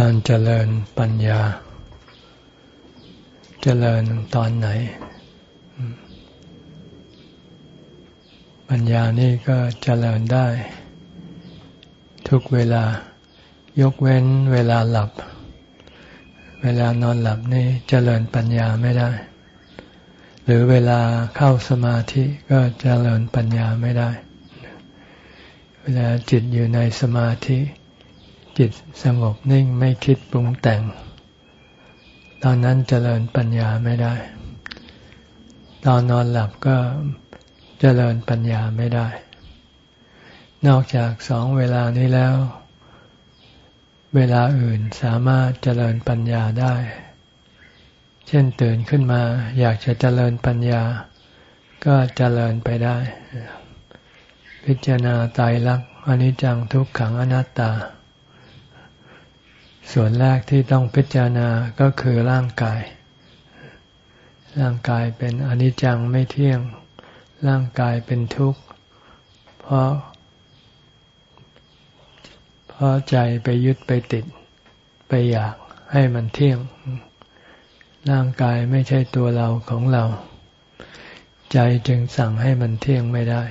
การเจริญปัญญา เจริญตอนไหน ปัญญานี่ก็เจริญได้ ทุกเวลายกเว้นเวลาหลับ เวลานอนหลับนี่เจริญปัญญาไม่ได้ หรือเวลาเข้าสมาธิก็เจริญปัญญาไม่ได้ เวลาจิตอยู่ในสมาธิ จิตสงบนิ่งไม่คิดปรุงแต่ง ตอนนั้นเจริญปัญญาไม่ได้ ตอนนอนหลับก็เจริญปัญญาไม่ได้ นอกจากสองเวลานี้แล้ว เวลาอื่นสามารถเจริญปัญญาได้ เช่นตื่นขึ้นมา อยากจะเจริญปัญญา ก็เจริญไปได้ พิจารณาตายรักอนิจจังทุกขังอนัตตา ส่วนแรกที่ต้องพิจารณาก็คือร่างกาย ร่างกายเป็นอนิจจังไม่เที่ยง ร่างกายเป็นทุกข์ เพราะ เพราะใจไปยึดไปติด ไปอยากให้มันเที่ยง ร่างกายไม่ใช่ตัวเราของเรา ใจจึงสั่งให้มันเที่ยงไม่ได้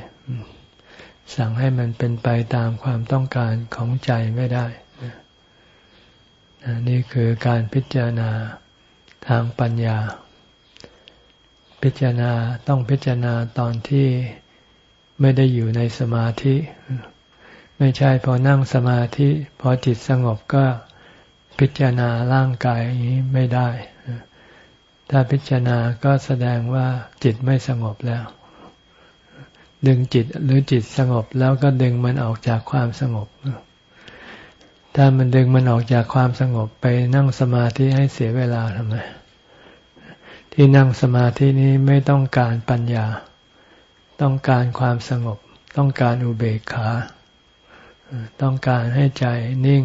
สั่งให้มันเป็นไปตามความต้องการของใจไม่ได้ นี่คือการพิจารณาทางปัญญา พิจารณาต้องพิจารณาตอนที่ไม่ได้อยู่ในสมาธิ ไม่ใช่พอนั่งสมาธิ พอจิตสงบก็พิจารณาร่างกายอย่างนี้ไม่ได้ ถ้าพิจารณาก็แสดงว่าจิตไม่สงบแล้ว ดึงจิตหรือจิตสงบแล้วก็ดึงมันออกจากความสงบ ถ้ามันดึงมันออกจากความสงบไปนั่งสมาธิให้เสียเวลาทำไมที่นั่งสมาธินี้ไม่ต้องการปัญญา ต้องการความสงบ ต้องการอุเบกขา ต้องการให้ใจนิ่ง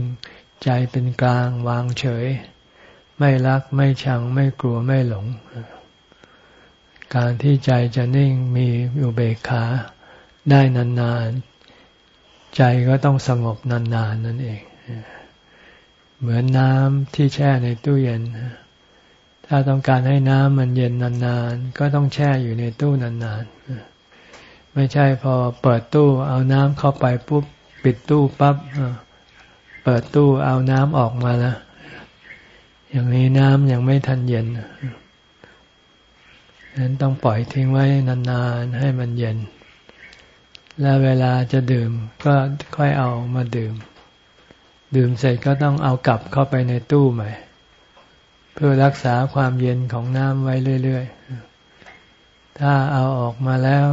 ใจเป็นกลางวางเฉย ไม่รักไม่ชังไม่กลัวไม่หลง การที่ใจจะนิ่งมีอุเบกขาได้นานๆ ใจก็ต้องสงบนานๆนนั่นเอง เหมือนน้ำที่แช่ในตู้เย็น ถ้าต้องการให้น้ำมันเย็นนานๆ ก็ต้องแช่อยู่ในตู้นานๆ ไม่ใช่พอเปิดตู้เอาน้ำเข้าไปปุ๊บปิดตู้ปั๊บเปิดตู้เอาน้ำออกมาแล้วอย่างนี้น้ำยังไม่ทันเย็นฉะนั้นต้องปล่อยทิ้งไว้นานๆ ให้มันเย็น แล้วเวลาจะดื่มก็ค่อยเอามาดื่ม ดื่มเสร็จก็ต้องเอากลับเข้าไปในตู้ใหม่ เพื่อรักษาความเย็นของน้ำไว้เรื่อยๆ ถ้าเอาออกมาแล้ว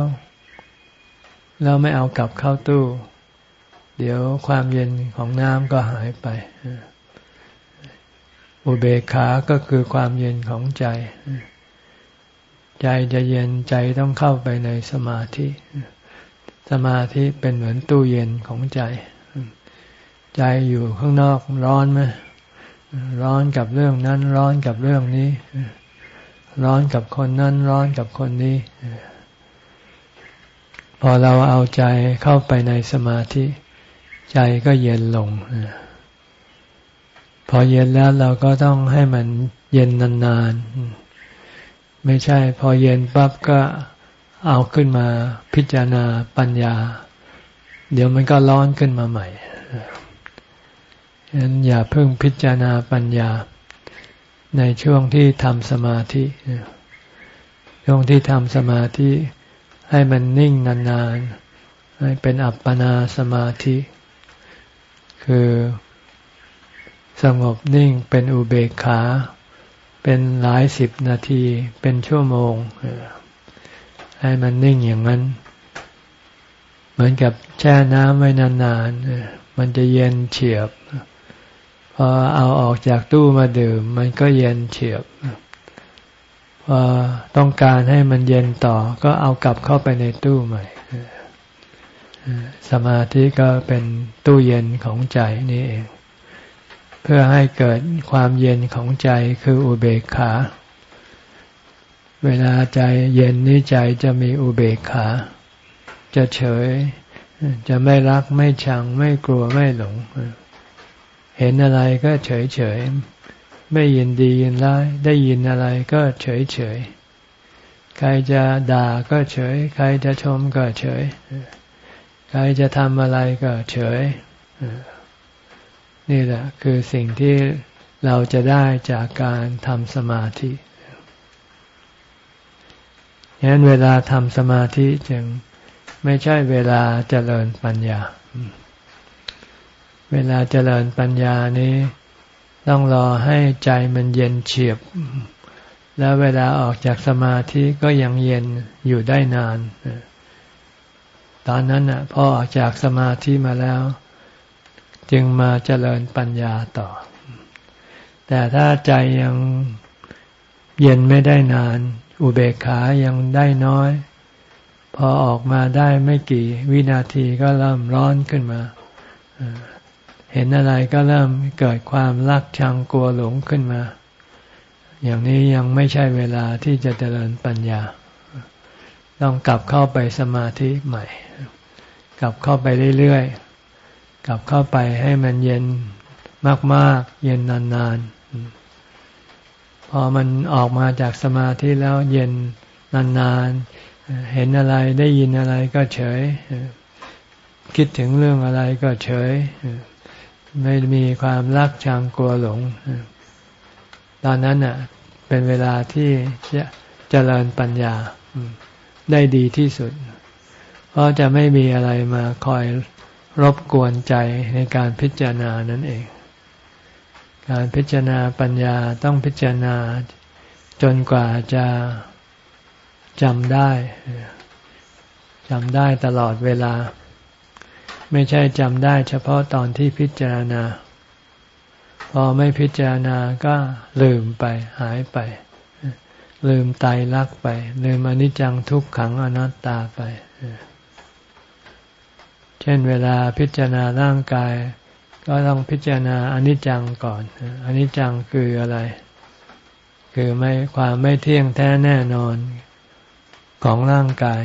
แล้วไม่เอากลับเข้าตู้ เดี๋ยวความเย็นของน้ำก็หายไป อุเบกขาก็คือความเย็นของใจ ใจจะเย็นใจต้องเข้าไปในสมาธิ สมาธิเป็นเหมือนตู้เย็นของใจ ใจอยู่ข้างนอกร้อนไหมร้อนกับเรื่องนั้น ร้อนกับเรื่องนี้ ร้อนกับคนนั้น ร้อนกับคนนี้ พอเราเอาใจเข้าไปในสมาธิ ใจก็เย็นลง พอเย็นแล้วเราก็ต้องให้มันเย็นนานๆ ไม่ใช่ พอเย็นปั๊บก็เอาขึ้นมาพิจารณาปัญญา เดี๋ยวมันก็ร้อนขึ้นมาใหม่ ฉะนั้นอย่าเพิ่งพิจารณาปัญญา ในช่วงที่ทำสมาธิ ช่วงที่ทำสมาธิให้มันนิ่งนานๆ ให้เป็นอัปปนาสมาธิ คือสงบนิ่งเป็นอุเบกขา เป็นหลายสิบนาที เป็นชั่วโมง ให้มันนิ่งอย่างนั้น เหมือนกับแช่น้ำไว้นานๆ มันจะเย็นเฉียบ พอเอาออกจากตู้มาดื่ม มันก็เย็นเฉียบพอต้องการให้มันเย็นต่อ ก็เอากลับเข้าไปในตู้ใหม่สมาธิก็เป็นตู้เย็นของใจนี่เอง เพื่อให้เกิดความเย็นของใจคืออุเบกขา เวลาใจเย็นนี่ใจจะมีอุเบกขา จะเฉย จะไม่รักไม่ชังไม่กลัวไม่หลงเเห็นอะไรก็เฉยเฉยไม่ยินดียินร้ายได้ยินอะไรก็เฉยเฉยใครจะด่าก็เฉย ใครจะชมก็เฉย ใครจะทำอะไรก็เฉย นี่แหละคือสิ่งที่เราจะได้จากการทำสมาธิฉะนั้นเวลาทำสมาธิจึงไม่ใช่เวลาเจริญปัญญา เวลาเจริญปัญญานี้ ต้องรอให้ใจมันเย็นเฉียบ แล้วเวลาออกจากสมาธิก็ยังเย็นอยู่ได้นาน ตอนนั้นน่ะพอออกจากสมาธิมาแล้ว จึงมาเจริญปัญญาต่อ แต่ถ้าใจยังเย็นไม่ได้นาน อุเบกขายังได้น้อย พอออกมาได้ไม่กี่วินาทีก็เริ่มร้อนขึ้นมา เห็นอะไรก็เริ่มเกิดความรักชังกลัวหลงขึ้นมา อย่างนี้ยังไม่ใช่เวลาที่จะเจริญปัญญา ต้องกลับเข้าไปสมาธิใหม่ กลับเข้าไปเรื่อยๆ กลับเข้าไปให้มันเย็นมาก ๆ เย็นนานๆ พอมันออกมาจากสมาธิแล้วเย็นนานๆ เห็นอะไรได้ยินอะไรก็เฉย คิดถึงเรื่องอะไรก็เฉย ไม่มีความรักชังกลัวหลง ตอนนั้นอะ เป็นเวลาที่จะเจริญปัญญาได้ดีที่สุด เพราะจะไม่มีอะไรมาคอยรบกวนใจในการพิจารณานั่นเอง การพิจารณาปัญญาต้องพิจารณาจนกว่าจะจำได้จำได้ตลอดเวลา ไม่ใช่จำได้เฉพาะตอนที่พิจารณา พอไม่พิจารณาก็ลืมไปหายไป ลืมตายรักไป ลืมอนิจจังทุกขังอนัตตาไป เช่นเวลาพิจารณาร่างกาย ก็ต้องพิจารณาอนิจจังก่อนอนิจจังคืออะไร คือไม่ความไม่เที่ยงแท้แน่นอนของร่างกาย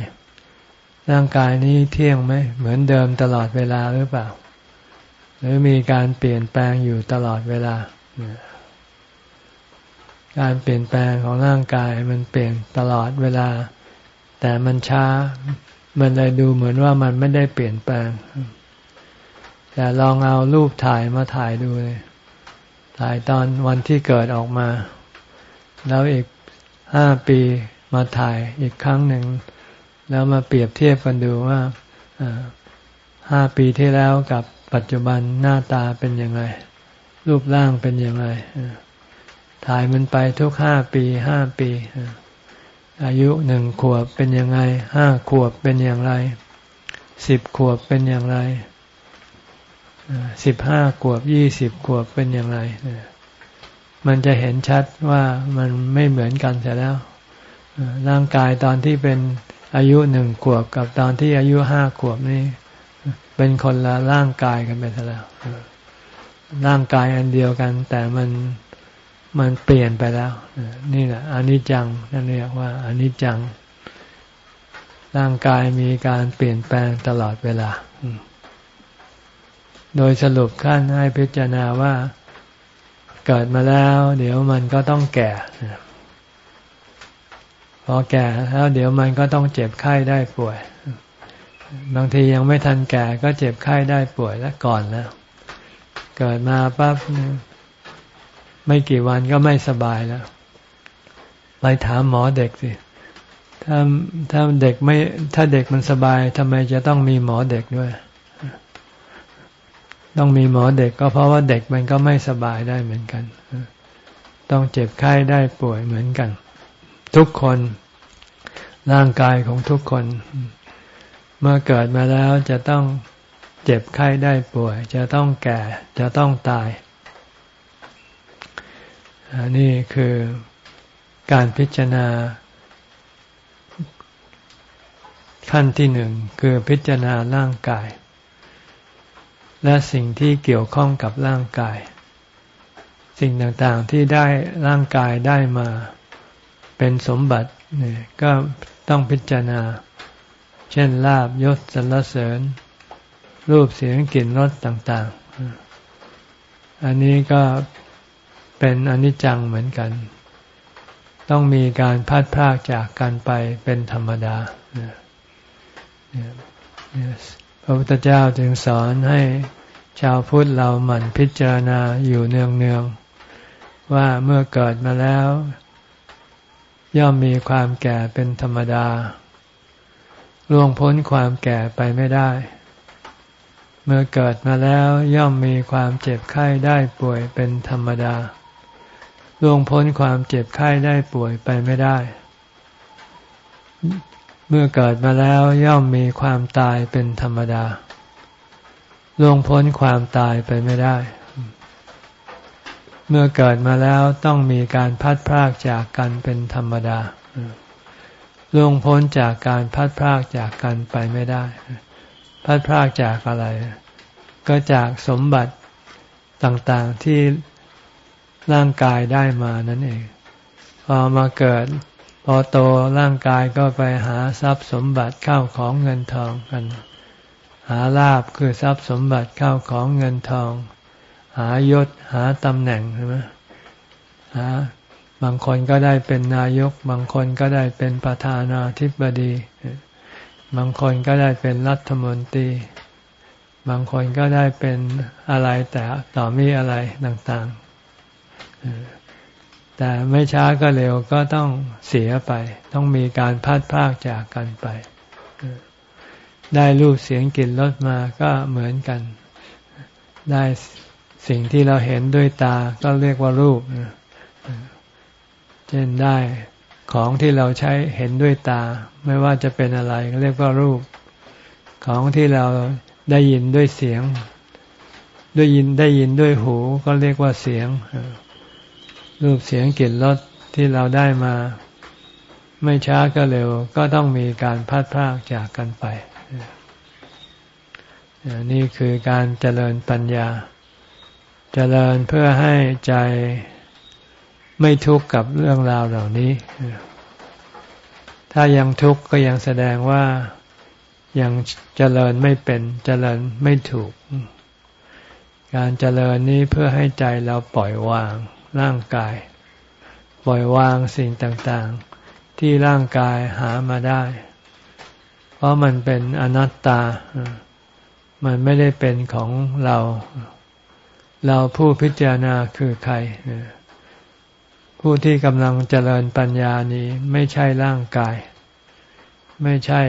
ร่างกายนี้เที่ยงไหมเหมือนเดิมตลอดเวลาหรือเปล่า หรือมีการเปลี่ยนแปลงอยู่ตลอดเวลา การเปลี่ยนแปลงของร่างกายมันเปลี่ยนตลอดเวลา แต่มันช้า มันเลยดูเหมือนว่ามันไม่ได้เปลี่ยนแปลง แต่ลองเอารูปถ่ายมาถ่ายดูเลยถ่ายตอนวันที่เกิดออกมา แล้วอีกห้าปีมาถ่ายอีกครั้งหนึ่ง แล้วมาเปรียบเทียบกันดูว่าห้าปีที่แล้วกับปัจจุบันหน้าตาเป็นยังไงรูปร่างเป็นยังไงถ่ายมันไปทุกห้าปีห้าปี อายุหนึ่งขวบเป็นยังไงห้าขวบเป็นอย่างไรสิบขวบเป็นอย่างไรสิบห้าขวบยี่สิบขวบเป็นอย่างไรมันจะเห็นชัดว่ามันไม่เหมือนกันเสียแล้วร่างกายตอนที่เป็น อายุหนึ่งขวบกับตอนที่อายุห้าขวบนี่ เป็นคนละร่างกายกันไปแล้วร่างกายอันเดียวกัน แต่มันมันเปลี่ยนไปแล้วนี่แหละอนิจจังนั่นเรียกว่าอนิจจัง ร่างกายมีการเปลี่ยนแปลงตลอดเวลา โดยสรุปขั้นให้พิจารณาว่าเกิดมาแล้ว เดี๋ยวมันก็ต้องแก่ อแก่แล้วเดี๋ยวมันก็ต้องเจ็บไข้ได้ป่วย บางทียังไม่ทันแก่ก็เจ็บไข้ได้ป่วยแล้วก่อนแล้ว เกิดมาปั๊บไม่กี่วันก็ไม่สบายแล้ว ไปถามหมอเด็กสิ ถ้าถ้าเด็กไม่ ถ้าเด็กมันสบายทำไมจะต้องมีหมอเด็กด้วย ต้องมีหมอเด็กก็เพราะว่าเด็กมันก็ไม่สบายได้เหมือนกัน ต้องเจ็บไข้ได้ป่วยเหมือนกัน ทุกคน ร่างกายของทุกคน เมื่อเกิดมาแล้วจะต้องเจ็บไข้ได้ป่วย จะต้องแก่ จะต้องตายอันนี้คือการพิจารณา ขั้นที่หนึ่งคือพิจารณาร่างกาย และสิ่งที่เกี่ยวข้องกับร่างกาย สิ่งต่างๆที่ได้ร่างกายได้มา เป็นสมบัติ เนี่ยก็ต้องพิจารณา เช่นลาบยศสรรเสริญ รูปเสียงกลิ่นรสต่าง ๆ อันนี้ก็เป็นอนิจจังเหมือนกัน ต้องมีการพัดพรากจากกันไปเป็นธรรมดาพระพุทธเจ้าจึงสอนให้ชาวพุทธเราหมั่นพิจารณาอยู่เนืองๆว่าเมื่อเกิดมาแล้ว ย่อมมีความแก่เป็นธรรมดา ล่วงพ้นความแก่ไปไม่ได้ เมื่อเกิดมาแล้วย่อมมีความเจ็บไข้ได้ป่วยเป็นธรรมดา ล่วงพ้นความเจ็บไข้ได้ป่วยไปไม่ได้ เมื่อเกิดมาแล้วย่อมมีความตายเป็นธรรมดา ล่วงพ้นความตายไปไม่ได้ เมื่อเกิดมาแล้วต้องมีการพัดพรากจากกันเป็นธรรมดาล่วงพ้นจากการพัดพรากจากกันไปไม่ได้ พัดพรากจากอะไร ก็จากสมบัติต่างๆที่ร่างกายได้มานั่นเอง พอมาเกิด พอโตร่างกายก็ไปหาทรัพย์สมบัติเข้าของเงินทองกัน หาลาบคือทรัพย์สมบัติเข้าของเงินทองายศหาตำแหน่งใช่ไหมหาบางคนก็ได้เป็นนายก บางคนก็ได้เป็นประธานาธิบดี บางคนก็ได้เป็นรัฐมนตรี บางคนก็ได้เป็นอะไรแต่ต่อมีอะไรต่างๆ แต่ไม่ช้าก็เร็วก็ต้องเสียไป ต้องมีการพัดพากจากกันไป ได้รูปเสียงกลิ่นรสมาก็เหมือนกัน ได้ สิ่งที่เราเห็นด้วยตาก็เรียกว่ารูปเช่นได้ของที่เราใช้เห็นด้วยตา ไม่ว่าจะเป็นอะไรก็เรียกว่ารูป ของที่เราได้ยินด้วยเสียง ด้วยยินได้ยินด้วยหู ก็เรียกว่าเสียง รูปเสียงกลิ่นรสที่เราได้มา ไม่ช้าก็เร็ว ก็ต้องมีการพัดพากจากกันไปนี่คือการเจริญปัญญา เจริญเพื่อให้ใจไม่ทุกข์กับเรื่องราวเหล่านี้ ถ้ายังทุกข์ก็ยังแสดงว่ายังเจริญไม่เป็นเจริญไม่ถูก การเจริญนี้เพื่อให้ใจเราปล่อยวางร่างกาย ปล่อยวางสิ่งต่างๆ ที่ร่างกายหามาได้ เพราะมันเป็นอนัตตา มันไม่ได้เป็นของเราเเราผู้พิจารณาคือใคร ผู้ที่กำลังเจริญปัญญานี้ไม่ใช่ร่างกาย ไม่ใช่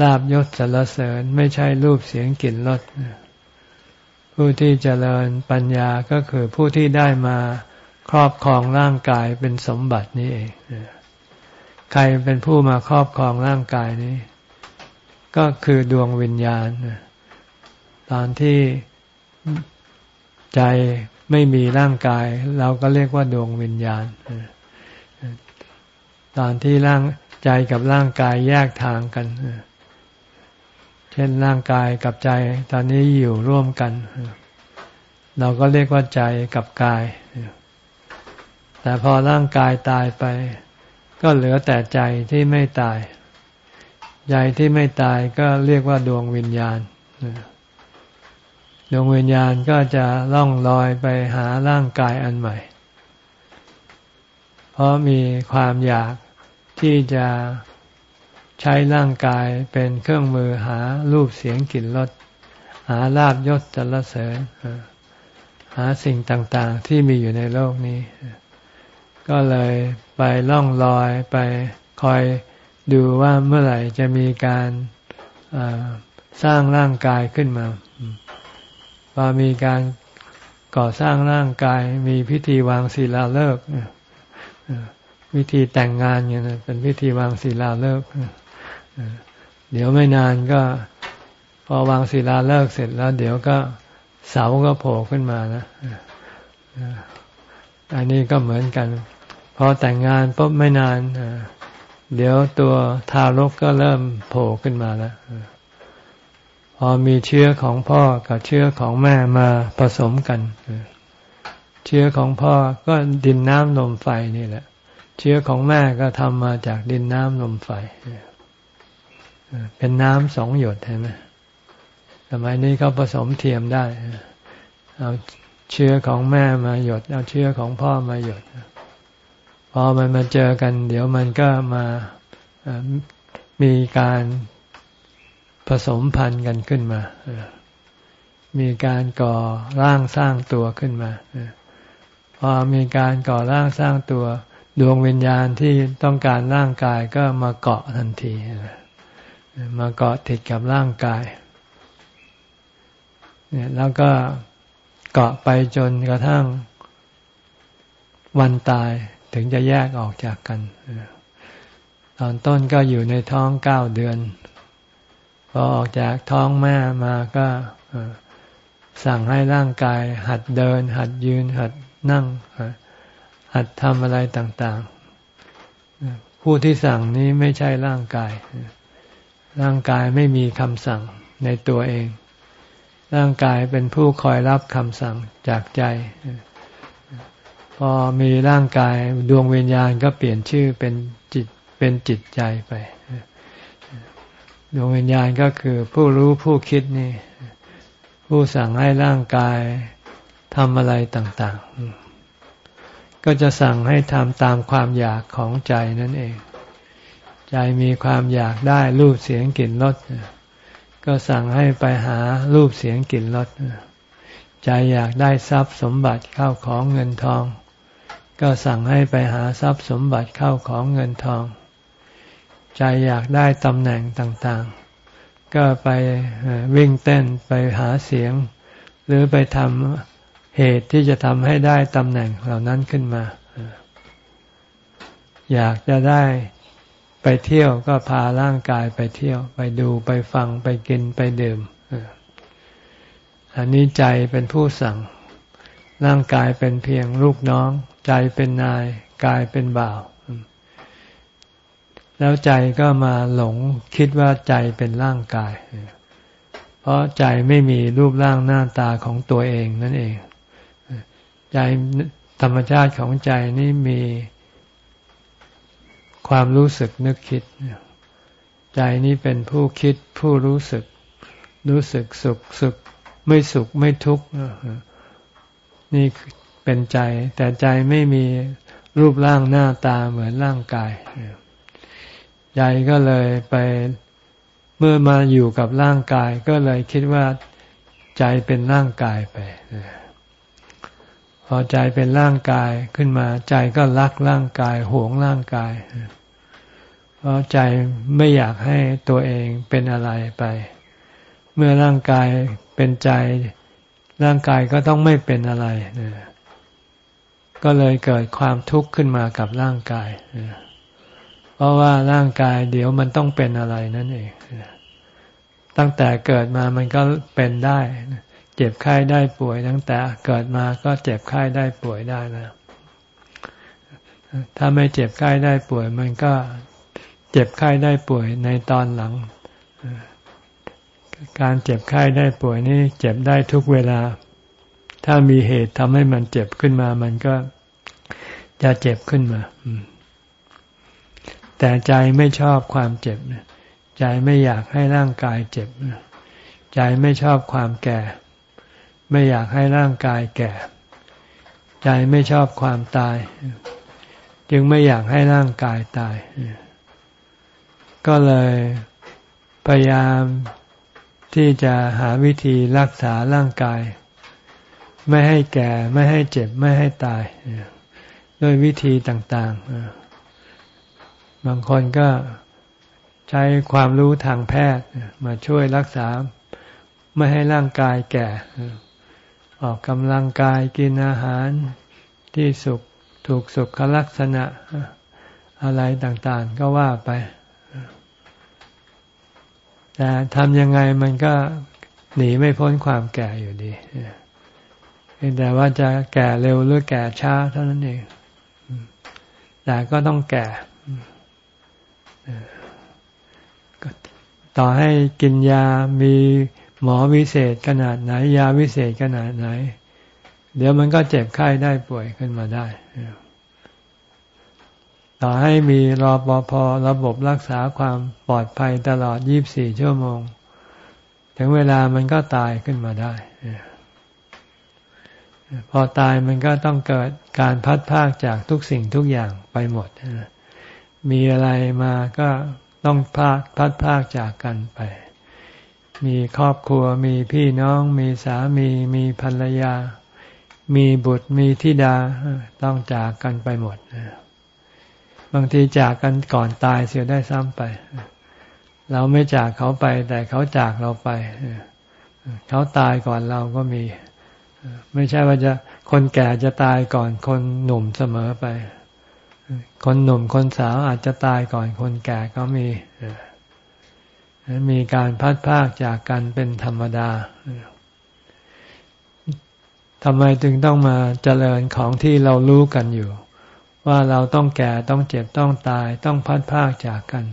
ลาบยศสรรเสริญ ไม่ใช่รูปเสียงกลิ่นรสผู้ที่เจริญปัญญาก็คือผู้ที่ได้มาครอบครองร่างกายเป็นสมบัตินี้เองใครเป็นผู้มาครอบครองร่างกายนี้ ก็คือดวงวิญญาณตอนที่ ใจไม่มีร่างกาย เราก็เรียกว่าดวงวิญญาณ ตอนที่ร่างใจกับร่างกายแยกทางกัน เช่นร่างกายกับใจ ตอนนี้อยู่ร่วมกัน เราก็เรียกว่าใจกับกาย แต่พอร่างกายตายไป ก็เหลือแต่ใจที่ไม่ตาย ใจที่ไม่ตายก็เรียกว่าดวงวิญญาณ ดวงวิญญาณก็จะล่องลอยไปหาร่างกายอันใหม่ เพราะมีความอยากที่จะใช้ร่างกายเป็นเครื่องมือหารูปเสียงกลิ่นรสหาลาบยศจรเสริญหาสิ่งต่างๆที่มีอยู่ในโลกนี้ ก็เลยไปล่องลอยไปคอยดูว่าเมื่อไหร่จะมีการสร้างร่างกายขึ้นมา พอมีการก่อสร้างร่างกาย มีพิธีวางศิลาฤกษ์วิธีแต่งงานเนี่ยเป็นพิธีวางศิลาฤกษ์เดี๋ยวไม่นานก็ พอวางศิลาฤกษ์เสร็จแล้ว เดี๋ยวก็เสาก็โผล่ขึ้นมานะอันนี้ก็เหมือนกัน พอแต่งงานปุ๊บไม่นานเดี๋ยวตัวทารกก็เริ่มโผล่ขึ้นมาแล้ว พอมีเชื้อของพ่อกับเชื้อของแม่มาผสมกัน เชื้อของพ่อก็ดินน้ำลมไฟนี่แหละ เชื้อของแม่ก็ทำมาจากดินน้ำลมไฟ เป็นน้ำสองหยดเห็นไหมสมัยนี้เขาผสมเทียมได้เอาเชื้อของแม่มาหยด เอาเชื้อของพ่อมาหยด พอมันมาเจอกัน เดี๋ยวมันก็มามีการ ผสมพันธุ์กันขึ้นมา มีการก่อร่างสร้างตัวขึ้นมา พอมีการก่อร่างสร้างตัว ดวงวิญญาณที่ต้องการร่างกายก็มาเกาะทันที มาเกาะติดกับร่างกาย เนี่ยแล้วก็เกาะไปจนกระทั่งวันตายถึงจะแยกออกจากกัน ตอนต้นก็อยู่ในท้องเก้าเดือน พอออกจากท้องแม่มาก็สั่งให้ร่างกาย หัดเดิน หัดยืน หัดนั่ง หัดทำอะไรต่างๆ ผู้ที่สั่งนี้ไม่ใช่ร่างกาย ร่างกายไม่มีคำสั่งในตัวเอง ร่างกายเป็นผู้คอยรับคำสั่งจากใจ พอมีร่างกายดวงวิญญาณก็เปลี่ยนชื่อเป็นจิตเป็นจิตใจไป ดวงวิญญาณก็คือผู้รู้ผู้คิดนี่ ผู้สั่งให้ร่างกายทำอะไรต่าง ๆ ก็จะสั่งให้ทำตามความอยากของใจนั่นเอง ใจมีความอยากได้รูปเสียงกลิ่นรสก็สั่งให้ไปหารูปเสียงกลิ่นรสใจอยากได้ทรัพย์สมบัติเข้าของเงินทอง ก็สั่งให้ไปหาทรัพย์สมบัติเข้าของเงินทอง ใจอยากได้ตำแหน่งต่างๆ ก็ไปวิ่งเต้นไปหาเสียง หรือไปทำเหตุที่จะทำให้ได้ตำแหน่งเหล่านั้นขึ้นมา อยากจะได้ไปเที่ยวก็พาร่างกายไปเที่ยว ไปดูไปฟังไปกินไปดื่มอันนี้ใจเป็นผู้สั่ง ร่างกายเป็นเพียงลูกน้อง ใจเป็นนาย กายเป็นบ่าว แล้วใจก็มาหลงคิดว่าใจเป็นร่างกาย เพราะใจไม่มีรูปร่างหน้าตาของตัวเองนั่นเอง ใจธรรมชาติของใจนี่มีความรู้สึกนึกคิด ใจนี้เป็นผู้คิดผู้รู้สึก รู้สึกสุขสุขไม่สุขไม่ทุกข์นี่เป็นใจ แต่ใจไม่มีรูปร่างหน้าตาเหมือนร่างกาย ใจก็เลยไปเมื่อมาอยู่กับร่างกายก็เลยคิดว่าใจเป็นร่างกายไป พอใจเป็นร่างกายขึ้นมา ใจก็รักร่างกายหวงร่างกาย เพราะใจไม่อยากให้ตัวเองเป็นอะไรไป เมื่อร่างกายเป็นใจ ร่างกายก็ต้องไม่เป็นอะไร ก็เลยเกิดความทุกข์ขึ้นมากับร่างกายเพราะว่าร่างกายเดี๋ยวมันต้องเป็นอะไรนั่นเอง ตั้งแต่เกิดมามันก็เป็นได้ เจ็บไข้ได้ป่วย ตั้งแต่เกิดมาก็เจ็บไข้ได้ป่วยได้นะ ถ้าไม่เจ็บไข้ได้ป่วย มันก็เจ็บไข้ได้ป่วยในตอนหลัง การเจ็บไข้ได้ป่วยนี่เจ็บได้ทุกเวลา ถ้ามีเหตุทำให้มันเจ็บขึ้นมา มันก็จะเจ็บขึ้นมา แต่ใจไม่ชอบความเจ็บใจไม่อยากให้ร่างกายเจ็บ ใจไม่ชอบความแก่ ไม่อยากให้ร่างกายแก่ ใจไม่ชอบความตาย จึงไม่อยากให้ร่างกายตาย ก็เลยพยายามที่จะหาวิธีรักษาร่างกาย ไม่ให้แก่ไม่ให้เจ็บไม่ให้ตาย ด้วยวิธีต่าง ๆ บางคนก็ใช้ความรู้ทางแพทย์มาช่วยรักษาไม่ให้ร่างกายแก่ ออกกำลังกายกินอาหารที่สุขถูกสุขลักษณะอะไรต่างๆก็ว่าไป แต่ทำยังไงมันก็หนีไม่พ้นความแก่อยู่ดีแต่ว่าจะแก่เร็วหรือแก่ช้าเท่านั้นเอง แต่ก็ต้องแก่ ต่อให้กินยามีหมอวิเศษขนาดไหน ยาวิเศษขนาดไหน เดี๋ยวมันก็เจ็บไข้ได้ป่วยขึ้นมาได้ ต่อให้มีรอปภระบบรักษาความปลอดภัยตลอด 24 ชั่วโมง ถึงเวลามันก็ตายขึ้นมาได้พอตายมันก็ต้องเกิดการพัดพากจากทุกสิ่งทุกอย่างไปหมด มีอะไรมาก็ต้องพากพัดพากจากกันไป มีครอบครัวมีพี่น้อง มีสามีมีภรรยา มีบุตรมีธิดาต้องจากกันไปหมดบางทีจากกันก่อนตายเสียได้ซ้ำไป เราไม่จากเขาไป แต่เขาจากเราไปเขาตายก่อนเราก็มี ไม่ใช่ว่าจะคนแก่จะตายก่อนคนหนุ่มเสมอไป คนหนุ่มคนสาวอาจจะตายก่อนคนแก่ก็มีมีการพัดพากจากกันเป็นธรรมดาทำไมจึงต้องมาเจริญของที่เรารู้กันอยู่ ว่าเราต้องแก่ต้องเจ็บต้องตายต้องพัดพากจากกัน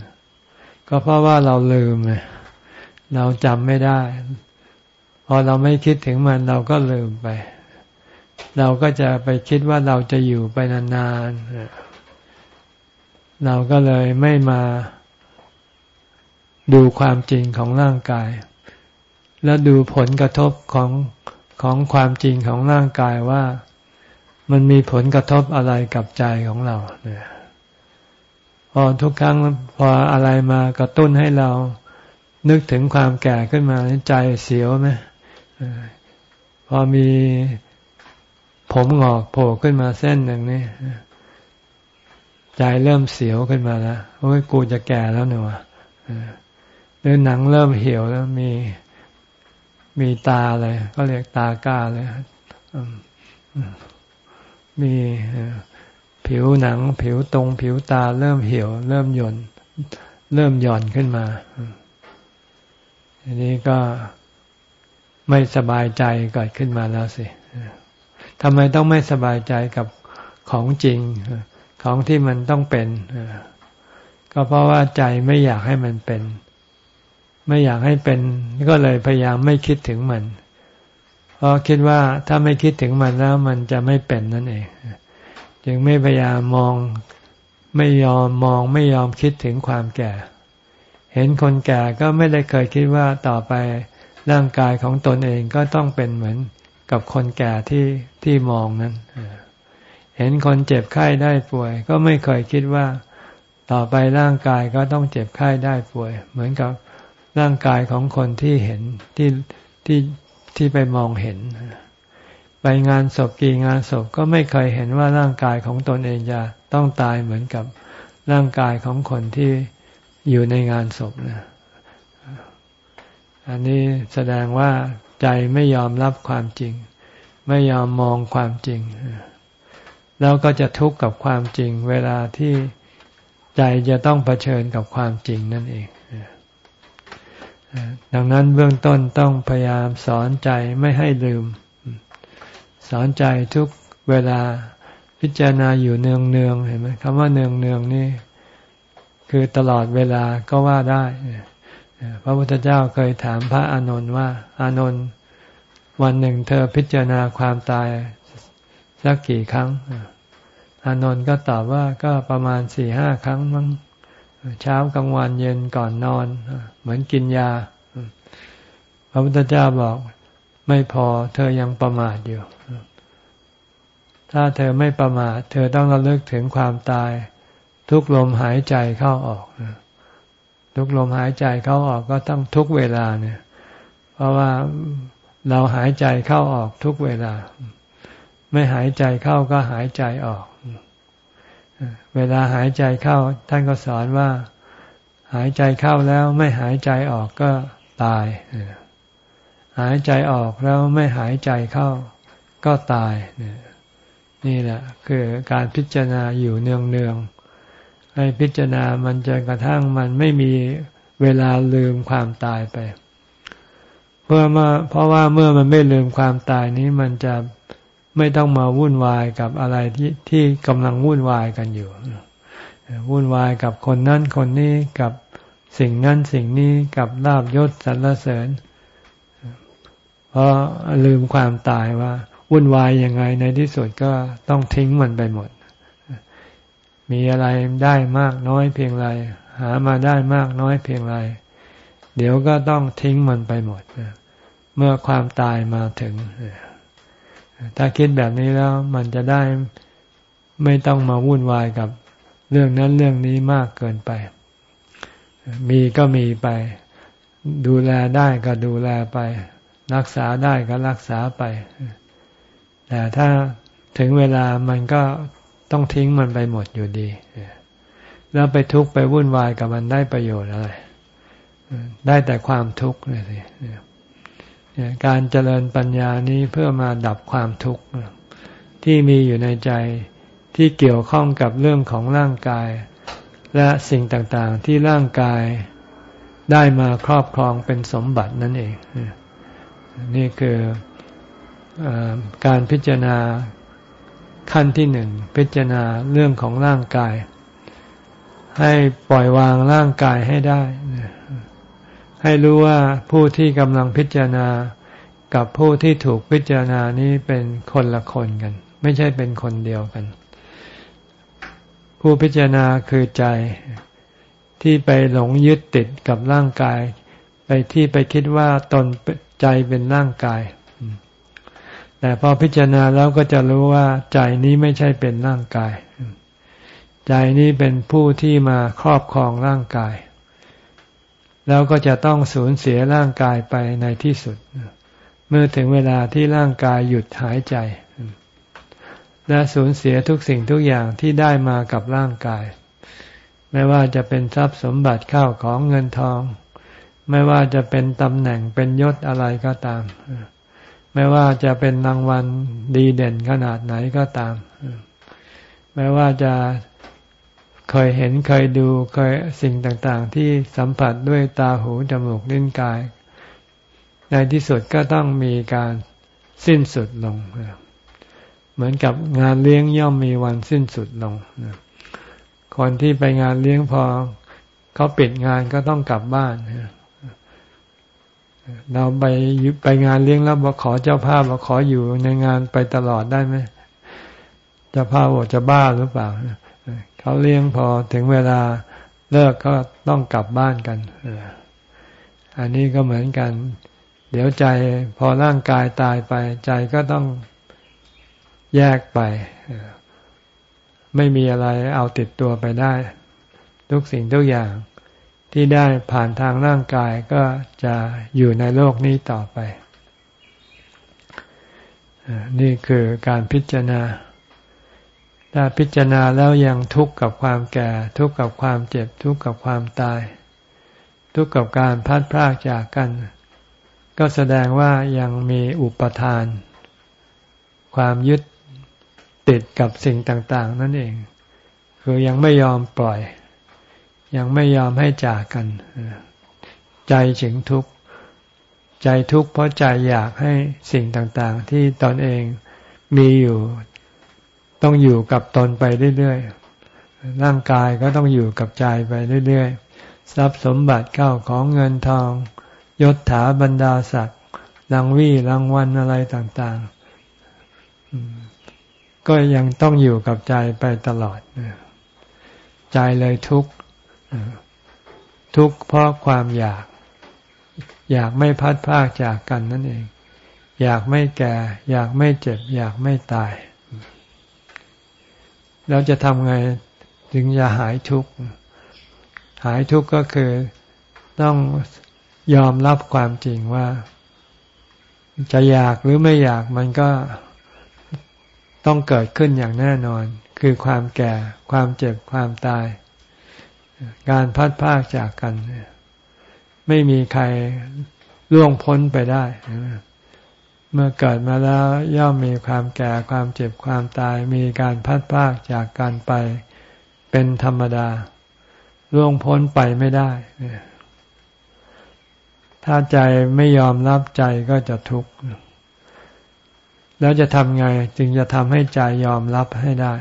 ก็เพราะว่าเราลืมเราจำไม่ได้ พอเราไม่คิดถึงมันเราก็ลืมไป เราก็จะไปคิดว่าเราจะอยู่ไปนานๆ เราก็เลยไม่มาดูความจริงของร่างกาย แล้วดูผลกระทบของของความจริงของร่างกายว่ามันมีผลกระทบอะไรกับใจของเราเนี่ยพอทุกครั้งพออะไรมากระตุ้นให้เรา นึกถึงความแก่ขึ้นมาใจเสียวไหมพอมีผมหงอกโผล่ขึ้นมาเส้นหนึ่งนี่ ใจเริ่มเสียวขึ้นมาแล้วโอ้ยกูจะแก่แล้วเนี่ยวะหรือหนังเริ่มเหี่ยวแล้วมีมีตาเลยก็เรียกตาก้าเลยมีผิวหนัง ผิวตรง ผิวตาเริ่มเหี่ยว เริ่มหย่นเริ่มหย่อนขึ้นมาอันนี้ก็ไม่สบายใจเกิดขึ้นมาแล้วสิทำไมต้องไม่สบายใจกับของจริง ของที่มันต้องเป็น ก็เพราะว่าใจไม่อยากให้มันเป็น ไม่อยากให้เป็น ก็เลยพยายามไม่คิดถึงมัน เพราะคิดว่าถ้าไม่คิดถึงมันแล้วมันจะไม่เป็นนั่นเอง จึงไม่พยายามมองไม่ยอมมองไม่ยอมคิดถึงความแก่ เห็นคนแก่ก็ไม่ได้เคยคิดว่าต่อไปร่างกายของตนเองก็ต้องเป็นเหมือนกับคนแก่ที่ที่มองนั้นเเห็นคนเจ็บไข้ได้ป่วย ก็ไม่เคยคิดว่า ต่อไปร่างกายก็ต้องเจ็บไข้ได้ป่วย เหมือนกับร่างกายของคนที่เห็นที่ที่ที่ไปมองเห็น ไปงานศพกี่งานศพก็ไม่เคยเห็นว่าร่างกายของตนเองจะต้องตายเหมือนกับร่างกายของคนที่อยู่ในงานศพนะอันนี้แสดงว่าใจไม่ยอมรับความจริง ไม่ยอมมองความจริง แล้วก็จะทุกข์กับความจริง เวลาที่ใจจะต้องเผชิญกับความจริงนั่นเองดังนั้นเบื้องต้นต้องพยายามสอนใจไม่ให้ลืม สอนใจทุกเวลาพิจารณาอยู่เนืองเนืองเห็นไหมคำว่าเนืองเนืองนี่ คือตลอดเวลาก็ว่าได้พระพุทธเจ้าเคยถามพระอานนท์ว่า อานนท์วันหนึ่งเธอพิจารณาความตาย สักกี่ครั้งอานนท์ก็ตอบว่าก็ประมาณสี่ห้าครั้งมั้งเช้ากลางวันเย็นก่อนนอน เหมือนกินยา พระพุทธเจ้าบอกไม่พอเธอยังประมาทอยู่ ถ้าเธอไม่ประมาท เธอต้องระลึกถึงความตาย ทุกลมหายใจเข้าออก ทุกลมหายใจเข้าออกก็ต้องทุกเวลาเนี่ย เพราะว่าเราหายใจเข้าออกทุกเวลา ไม่หายใจเข้าก็หายใจออก เวลาหายใจเข้า ท่านก็สอนว่า หายใจเข้าแล้วไม่หายใจออกก็ตาย หายใจออกแล้วไม่หายใจเข้าก็ตาย นี่แหละ คือการพิจารณาอยู่เนืองเนืองให้พิจารณามันจนกระทั่งมันไม่มีเวลาลืมความตายไป เพราะว่าเพราะว่าเมื่อมันไม่ลืมความตายนี้มันจะ ไม่ต้องมาวุ่นวายกับอะไรที่ที่กำลังวุ่นวายกันอยู่ วุ่นวายกับคนนั้นคนนี้กับสิ่งนั้นสิ่งนี้กับลาบยศสรรเสริญเพราะลืมความตายว่า วุ่นวายยังไงในที่สุดก็ต้องทิ้งมันไปหมด มีอะไรได้มากน้อยเพียงไรหามาได้มากน้อยเพียงไรเดี๋ยวก็ต้องทิ้งมันไปหมดเมื่อความตายมาถึง ถ้าคิดแบบนี้แล้วมันจะได้ไม่ต้องมาวุ่นวายกับเรื่องนั้นเรื่องนี้มากเกินไป มีก็มีไป ดูแลได้ก็ดูแลไป รักษาได้ก็รักษาไป แต่ถ้าถึงเวลามันก็ต้องทิ้งมันไปหมดอยู่ดี แล้วไปทุกข์ไปวุ่นวายกับมันได้ประโยชน์อะไร ได้แต่ความทุกข์เลยสิ การเจริญปัญญานี้เพื่อมาดับความทุกข์ที่มีอยู่ในใจที่เกี่ยวข้องกับเรื่องของร่างกาย และสิ่งต่างๆที่ร่างกายได้มาครอบครองเป็นสมบัตินั่นเอง นี่คืออการพิจารณาขั้นที่หนึ่งพิจารณาเรื่องของร่างกาย ให้ปล่อยวางร่างกายให้ได้ ให้รู้ว่าผู้ที่กำลังพิจารณากับผู้ที่ถูกพิจารณานี้เป็นคนละคนกัน ไม่ใช่เป็นคนเดียวกัน ผู้พิจารณาคือใจที่ไปหลงยึดติดกับร่างกาย ไปที่ไปคิดว่าตนใจเป็นร่างกาย แต่พอพิจารณาแล้วก็จะรู้ว่าใจนี้ไม่ใช่เป็นร่างกาย ใจนี้เป็นผู้ที่มาครอบครองร่างกาย แล้วก็จะต้องสูญเสียร่างกายไปในที่สุด เมื่อถึงเวลาที่ร่างกายหยุดหายใจ และสูญเสียทุกสิ่งทุกอย่างที่ได้มากับร่างกาย ไม่ว่าจะเป็นทรัพย์สมบัติเข้าของเงินทอง ไม่ว่าจะเป็นตำแหน่งเป็นยศอะไรก็ตาม ไม่ว่าจะเป็นรางวัลดีเด่นขนาดไหนก็ตาม ไม่ว่าจะ เคยเห็นเคยดูเคยสิ่งต่างๆ ที่สัมผัสด้วยตาหูจมูกลิ้นกาย ในที่สุดก็ต้องมีการสิ้นสุดลง เหมือนกับงานเลี้ยงย่อมมีวันสิ้นสุดลง คนที่ไปงานเลี้ยงพอเขาปิดงานก็ต้องกลับบ้านเราไปไปงานเลี้ยงแล้วบอกขอเจ้าภาพบอกขออยู่ในงานไปตลอดได้ไหมเจ้าภาพบอกจะบ้าหรือเปล่า เขาเลี้ยงพอถึงเวลาเลิกก็ต้องกลับบ้านกันอันนี้ก็เหมือนกัน เดี๋ยวใจพอร่างกายตายไป ใจก็ต้องแยกไป ไม่มีอะไรเอาติดตัวไปได้ ทุกสิ่งทุกอย่างที่ได้ผ่านทางร่างกายก็จะอยู่ในโลกนี้ต่อไป นี่คือการพิจารณา ถ้าพิจารณาแล้วยังทุกข์กับความแก่ ทุกข์กับความเจ็บ ทุกข์กับความตาย ทุกข์กับการพัดพรากจากกัน ก็แสดงว่ายังมีอุปทาน ความยึดติดกับสิ่งต่าง ๆ นั่นเอง คือยังไม่ยอมปล่อย ยังไม่ยอมให้จากกัน ใจถึงทุกข์ใจทุกข์เพราะใจอยากให้สิ่งต่าง ๆ ที่ตนเองมีอยู่ ต้องอยู่กับตนไปเรื่อยๆ ร่างกายก็ต้องอยู่กับใจไปเรื่อยๆ ทรัพย์สมบัติเข้าของเงินทองยศถาบรรดาศักดิ์รางวี่รางวัลอะไรต่างๆ ก็ยังต้องอยู่กับใจไปตลอด ใจเลยทุกข์ทุกข์เพราะความอยาก อยากไม่พัดพากจากกันนั่นเอง อยากไม่แก่ อยากไม่เจ็บ อยากไม่ตาย แล้วจะทำไงถึงจะหายทุกข์ หายทุกข์ก็คือต้องยอมรับความจริงว่า จะอยากหรือไม่อยากมันก็ต้องเกิดขึ้นอย่างแน่นอน คือความแก่ ความเจ็บความตาย การพัดพากจากกัน ไม่มีใครล่วงพ้นไปได้ เมื่อเกิดมาแล้วย่อมมีความแก่ความเจ็บความตายมีการพัดพากจากกันไปเป็นธรรมดา ล่วงพ้นไปไม่ได้ ถ้าใจไม่ยอมรับใจก็จะทุกข์ แล้วจะทำไงจึงจะทำให้ใจยอมรับให้ได้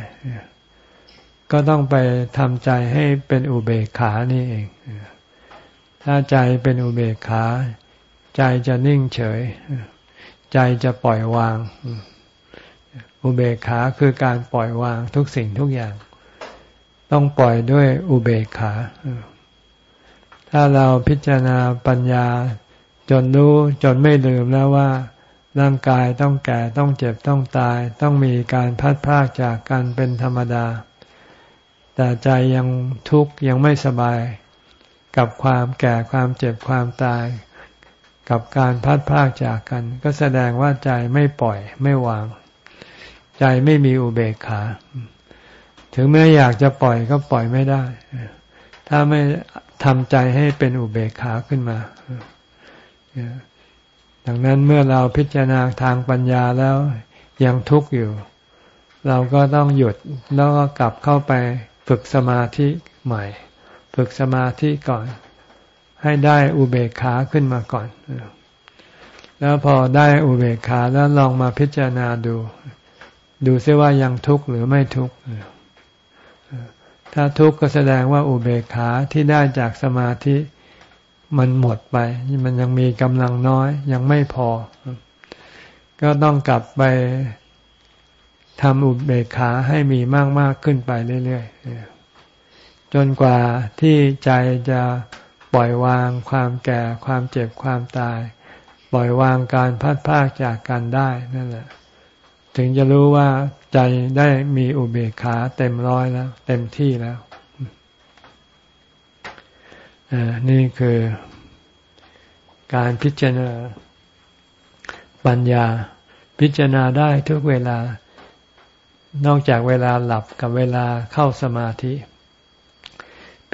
ก็ต้องไปทำใจให้เป็นอุเบกขานี่เอง ถ้าใจเป็นอุเบกขา ใจจะนิ่งเฉย ใจจะปล่อยวาง อุเบกขาคือการปล่อยวางทุกสิ่งทุกอย่าง ต้องปล่อยด้วยอุเบกขา ถ้าเราพิจารณาปัญญา จนรู้จนไม่ลืมแล้วว่า ร่างกายต้องแก่ต้องเจ็บต้องตาย ต้องมีการพัดพากจากกันเป็นธรรมดา แต่ใจยังทุกข์ยังไม่สบาย กับความแก่ความเจ็บความตาย กับการพัดพากจากกัน ก็แสดงว่าใจไม่ปล่อยไม่วาง ใจไม่มีอุเบกขา ถึงแม้อยากจะปล่อยก็ปล่อยไม่ได้ ถ้าไม่ทำใจให้เป็นอุเบกขาขึ้นมาดังนั้นเมื่อเราพิจารณาทางปัญญาแล้วยังทุกข์อยู่ เราก็ต้องหยุดแล้วก็กลับเข้าไปฝึกสมาธิใหม่ ฝึกสมาธิก่อน ให้ได้อุเบกขาขึ้นมาก่อน แล้วพอได้อุเบกขาแล้วลองมาพิจารณาดู ดูซิว่ายังทุกข์หรือไม่ทุกข์ถ้าทุกข์ก็แสดงว่าอุเบกขาที่ได้จากสมาธิมันหมดไป มันยังมีกำลังน้อย ยังไม่พอ ก็ต้องกลับไปทำอุเบกขาให้มีมากมากขึ้นไปเรื่อยๆจนกว่าที่ใจจะ ล่อยวางความแก่ความเจ็บความตาย ปล่อยวางการพัดพากจากกันได้นั่นแหละ ถึงจะรู้ว่าใจได้มีอุเบกขาเต็มร้อยแล้ว เต็มที่แล้วนี่คือการพิจารณาปัญญา พิจารณาได้ทุกเวลา นอกจากเวลาหลับกับเวลาเข้าสมาธิ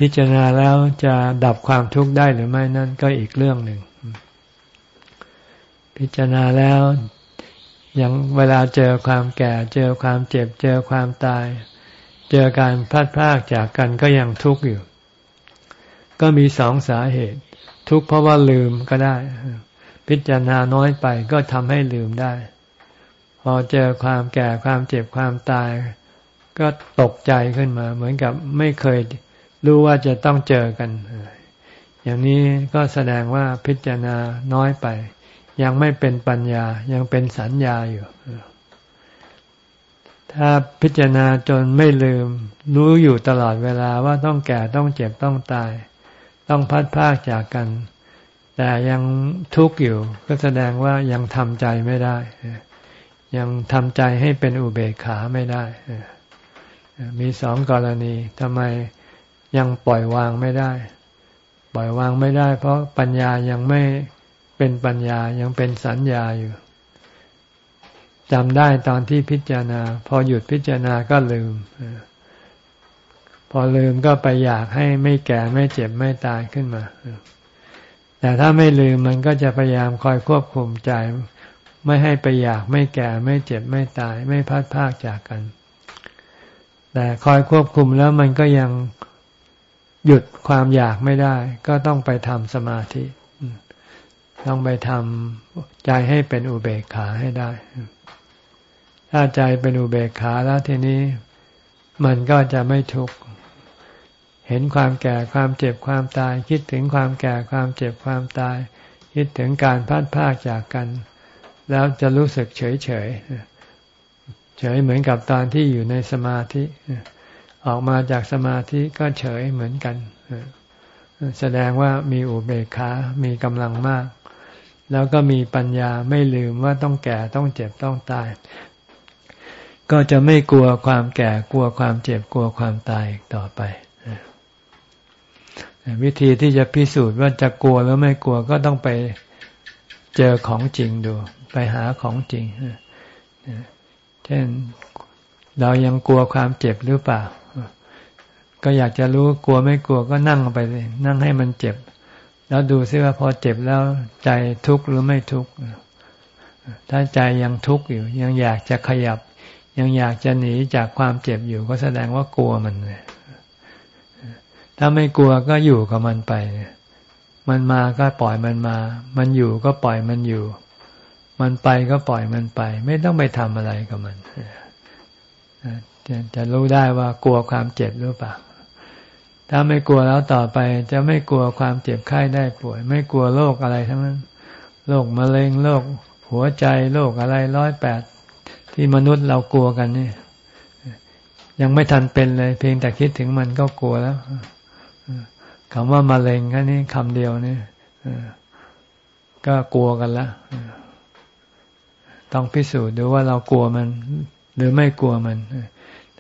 พิจารณาแล้วจะดับความทุกข์ได้หรือไม่นั่นก็อีกเรื่องหนึ่ง พิจารณาแล้วยังเวลาเจอความแก่ เจอความเจ็บ เจอความตาย เจอการพลาดพลาดจากกันก็ยังทุกข์อยู่ ก็มีสองสาเหตุ ทุกข์เพราะว่าลืมก็ได้ พิจารณาน้อยไปก็ทำให้ลืมได้ พอเจอความแก่ความเจ็บความตาย ก็ตกใจขึ้นมา เหมือนกับไม่เคย รู้ว่าจะต้องเจอกัน อย่างนี้ก็แสดงว่าพิจารณาน้อยไป ยังไม่เป็นปัญญายังเป็นสัญญาอยู่ ถ้าพิจารณาจนไม่ลืม รู้อยู่ตลอดเวลาว่าต้องแก่ต้องเจ็บต้องตาย ต้องพัดพากจากกัน แต่ยังทุกข์อยู่ ก็แสดงว่ายังทำใจไม่ได้ ยังทำใจให้เป็นอุเบกขาไม่ได้ มีสองกรณีทำไม ยังปล่อยวางไม่ได้ ปล่อยวางไม่ได้ เพราะปัญญายังไม่เป็นปัญญายังเป็นสัญญาอยู่จำได้ตอนที่พิจารณา พอหยุดพิจารณาก็ลืม พอลืมก็ไปอยากให้ไม่แก่ไม่เจ็บไม่ตายขึ้นมา แต่ถ้าไม่ลืมมันก็จะพยายามคอยควบคุมใจ ไม่ให้ไปอยากไม่แก่ไม่เจ็บไม่ตาย ไม่พัดพากจากกัน แต่คอยควบคุมแล้วมันก็ยัง หยุดความอยากไม่ได้ ก็ต้องไปทำสมาธิ ต้องไปทำใจให้เป็นอุเบกขาให้ได้ ถ้าใจเป็นอุเบกขาแล้วทีนี้ มันก็จะไม่ทุกข์เห็นความแก่ความเจ็บความตาย คิดถึงความแก่ความเจ็บความตาย คิดถึงการพัดพากจากกัน แล้วจะรู้สึกเฉยเฉยเฉยเหมือนกับตอนที่อยู่ในสมาธิ ออกมาจากสมาธิก็เฉยเหมือนกันแสดงว่ามีอุเบกขา มีกำลังมาก แล้วก็มีปัญญาไม่ลืมว่าต้องแก่ต้องเจ็บต้องตาย ก็จะไม่กลัวความแก่กลัวความเจ็บกลัวความตายต่อไป วิธีที่จะพิสูจน์ว่าจะกลัวหรือไม่กลัวก็ต้องไปเจอของจริงดู ไปหาของจริงเช่นเรายังกลัวความเจ็บหรือเปล่า ก็อยากจะรู้กลัวไม่กลัวก็นั่งไปเลยนั่งให้มันเจ็บ แล้วดูซิว่าพอเจ็บแล้วใจทุกข์หรือไม่ทุกข์ถ้าใจยังทุกข์อยู่ ยังอยากจะขยับ ยังอยากจะหนีจากความเจ็บอยู่ ก็แสดงว่ากลัวมันถ้าไม่กลัวก็อยู่กับมันไปมันมาก็ปล่อยมันมา มันอยู่ก็ปล่อยมันอยู่ มันไปก็ปล่อยมันไป ไม่ต้องไปทำอะไรกับมันจะรู้ได้ว่ากลัวความเจ็บหรือเปล่า ถ้าไม่กลัวแล้วต่อไปจะไม่กลัวความเจ็บไข้ได้ป่วย ไม่กลัวโรคอะไรทั้งนั้นโรคมะเร็งโรคหัวใจโรคอะไรร้อยแปดที่มนุษย์เรากลัวกันนี่ยังไม่ทันเป็นเลย เพียงแต่คิดถึงมันก็กลัวแล้วคำว่ามะเร็งแค่นี้คำเดียวนี่ก็กลัวกันละต้องพิสูจน์ดูว่าเรากลัวมัน หรือไม่กลัวมัน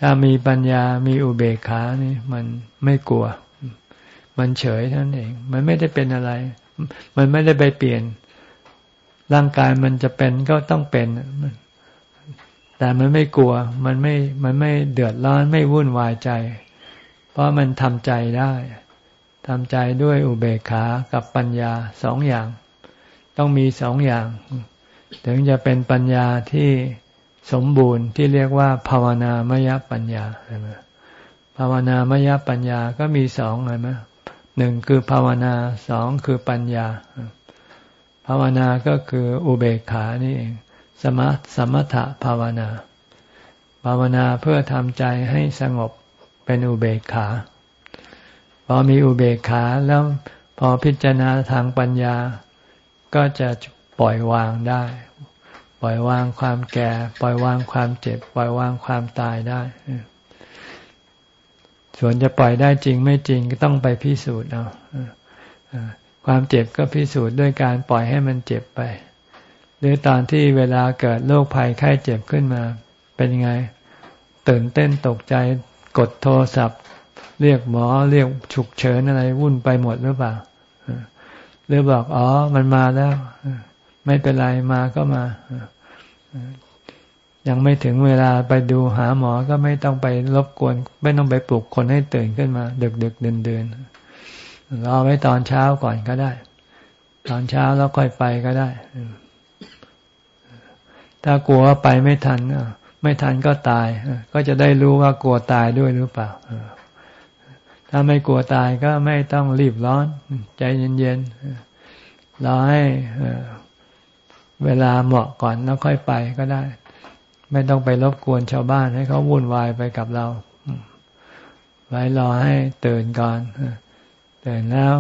ถ้ามีปัญญามีอุเบกขานี่มันไม่กลัว มันเฉยท่านเอง มันไม่ได้เป็นอะไร มันไม่ได้ไปเปลี่ยน ร่างกายมันจะเป็นก็ต้องเป็นแต่มันไม่กลัว มันไม่ มันไม่เดือดร้อนไม่วุ่นวายใจ เพราะมันทำใจได้ทำใจด้วยอุเบกขากับปัญญาสองอย่าง ต้องมีสองอย่าง ถึงจะเป็นปัญญาที่ สมบูรณ์ที่เรียกว่า ภาวนามยปัญญาใช่ไหมภาวนามยปัญญาก็มีสองเลยไหมหนึ่งคือภาวนาสองคือปัญญา ภาวนาก็คืออุเบกขานี่เอง สมสมถะภาวนา ภาวนาเพื่อทำใจให้สงบเป็นอุเบกขา พอมีอุเบกขาแล้วพอพิจารณาทางปัญญาก็จะปล่อยวางได้ ปล่อยวางความแก่ ปล่อยวางความเจ็บ ปล่อยวางความตายได้ ส่วนจะปล่อยได้จริงไม่จริงก็ต้องไปพิสูจน์เอาความเจ็บก็พิสูจน์ด้วยการปล่อยให้มันเจ็บไป หรือตอนที่เวลาเกิดโรคภัยไข้เจ็บขึ้นมา เป็นยังไง ตื่นเต้นตกใจกดโทรศัพท์ เรียกหมอเรียกฉุกเฉินอะไรวุ่นไปหมดหรือเปล่าหรือบอกอ๋อมันมาแล้ว ไม่เป็นไรมาก็มา ยังไม่ถึงเวลาไปดูหาหมอก็ไม่ต้องไปรบกวน ไม่ต้องไปปลุกคนให้ตื่นขึ้นมา ดึกดึกเดินเดินรอไว้ตอนเช้าก่อนก็ได้ ตอนเช้าแล้วค่อยไปก็ได้ ถ้ากลัวว่าไปไม่ทันไม่ทันก็ตายก็จะได้รู้ว่ากลัวตายด้วยหรือเปล่าถ้าไม่กลัวตายก็ไม่ต้องรีบร้อน ใจเย็นๆรอให้ เวลาเหมาะก่อนแล้วค่อยไปก็ได้ ไม่ต้องไปรบกวนชาวบ้านให้เขาวุ่นวายไปกับเรา ไว้รอให้ตื่นก่อนตื่นแล้ว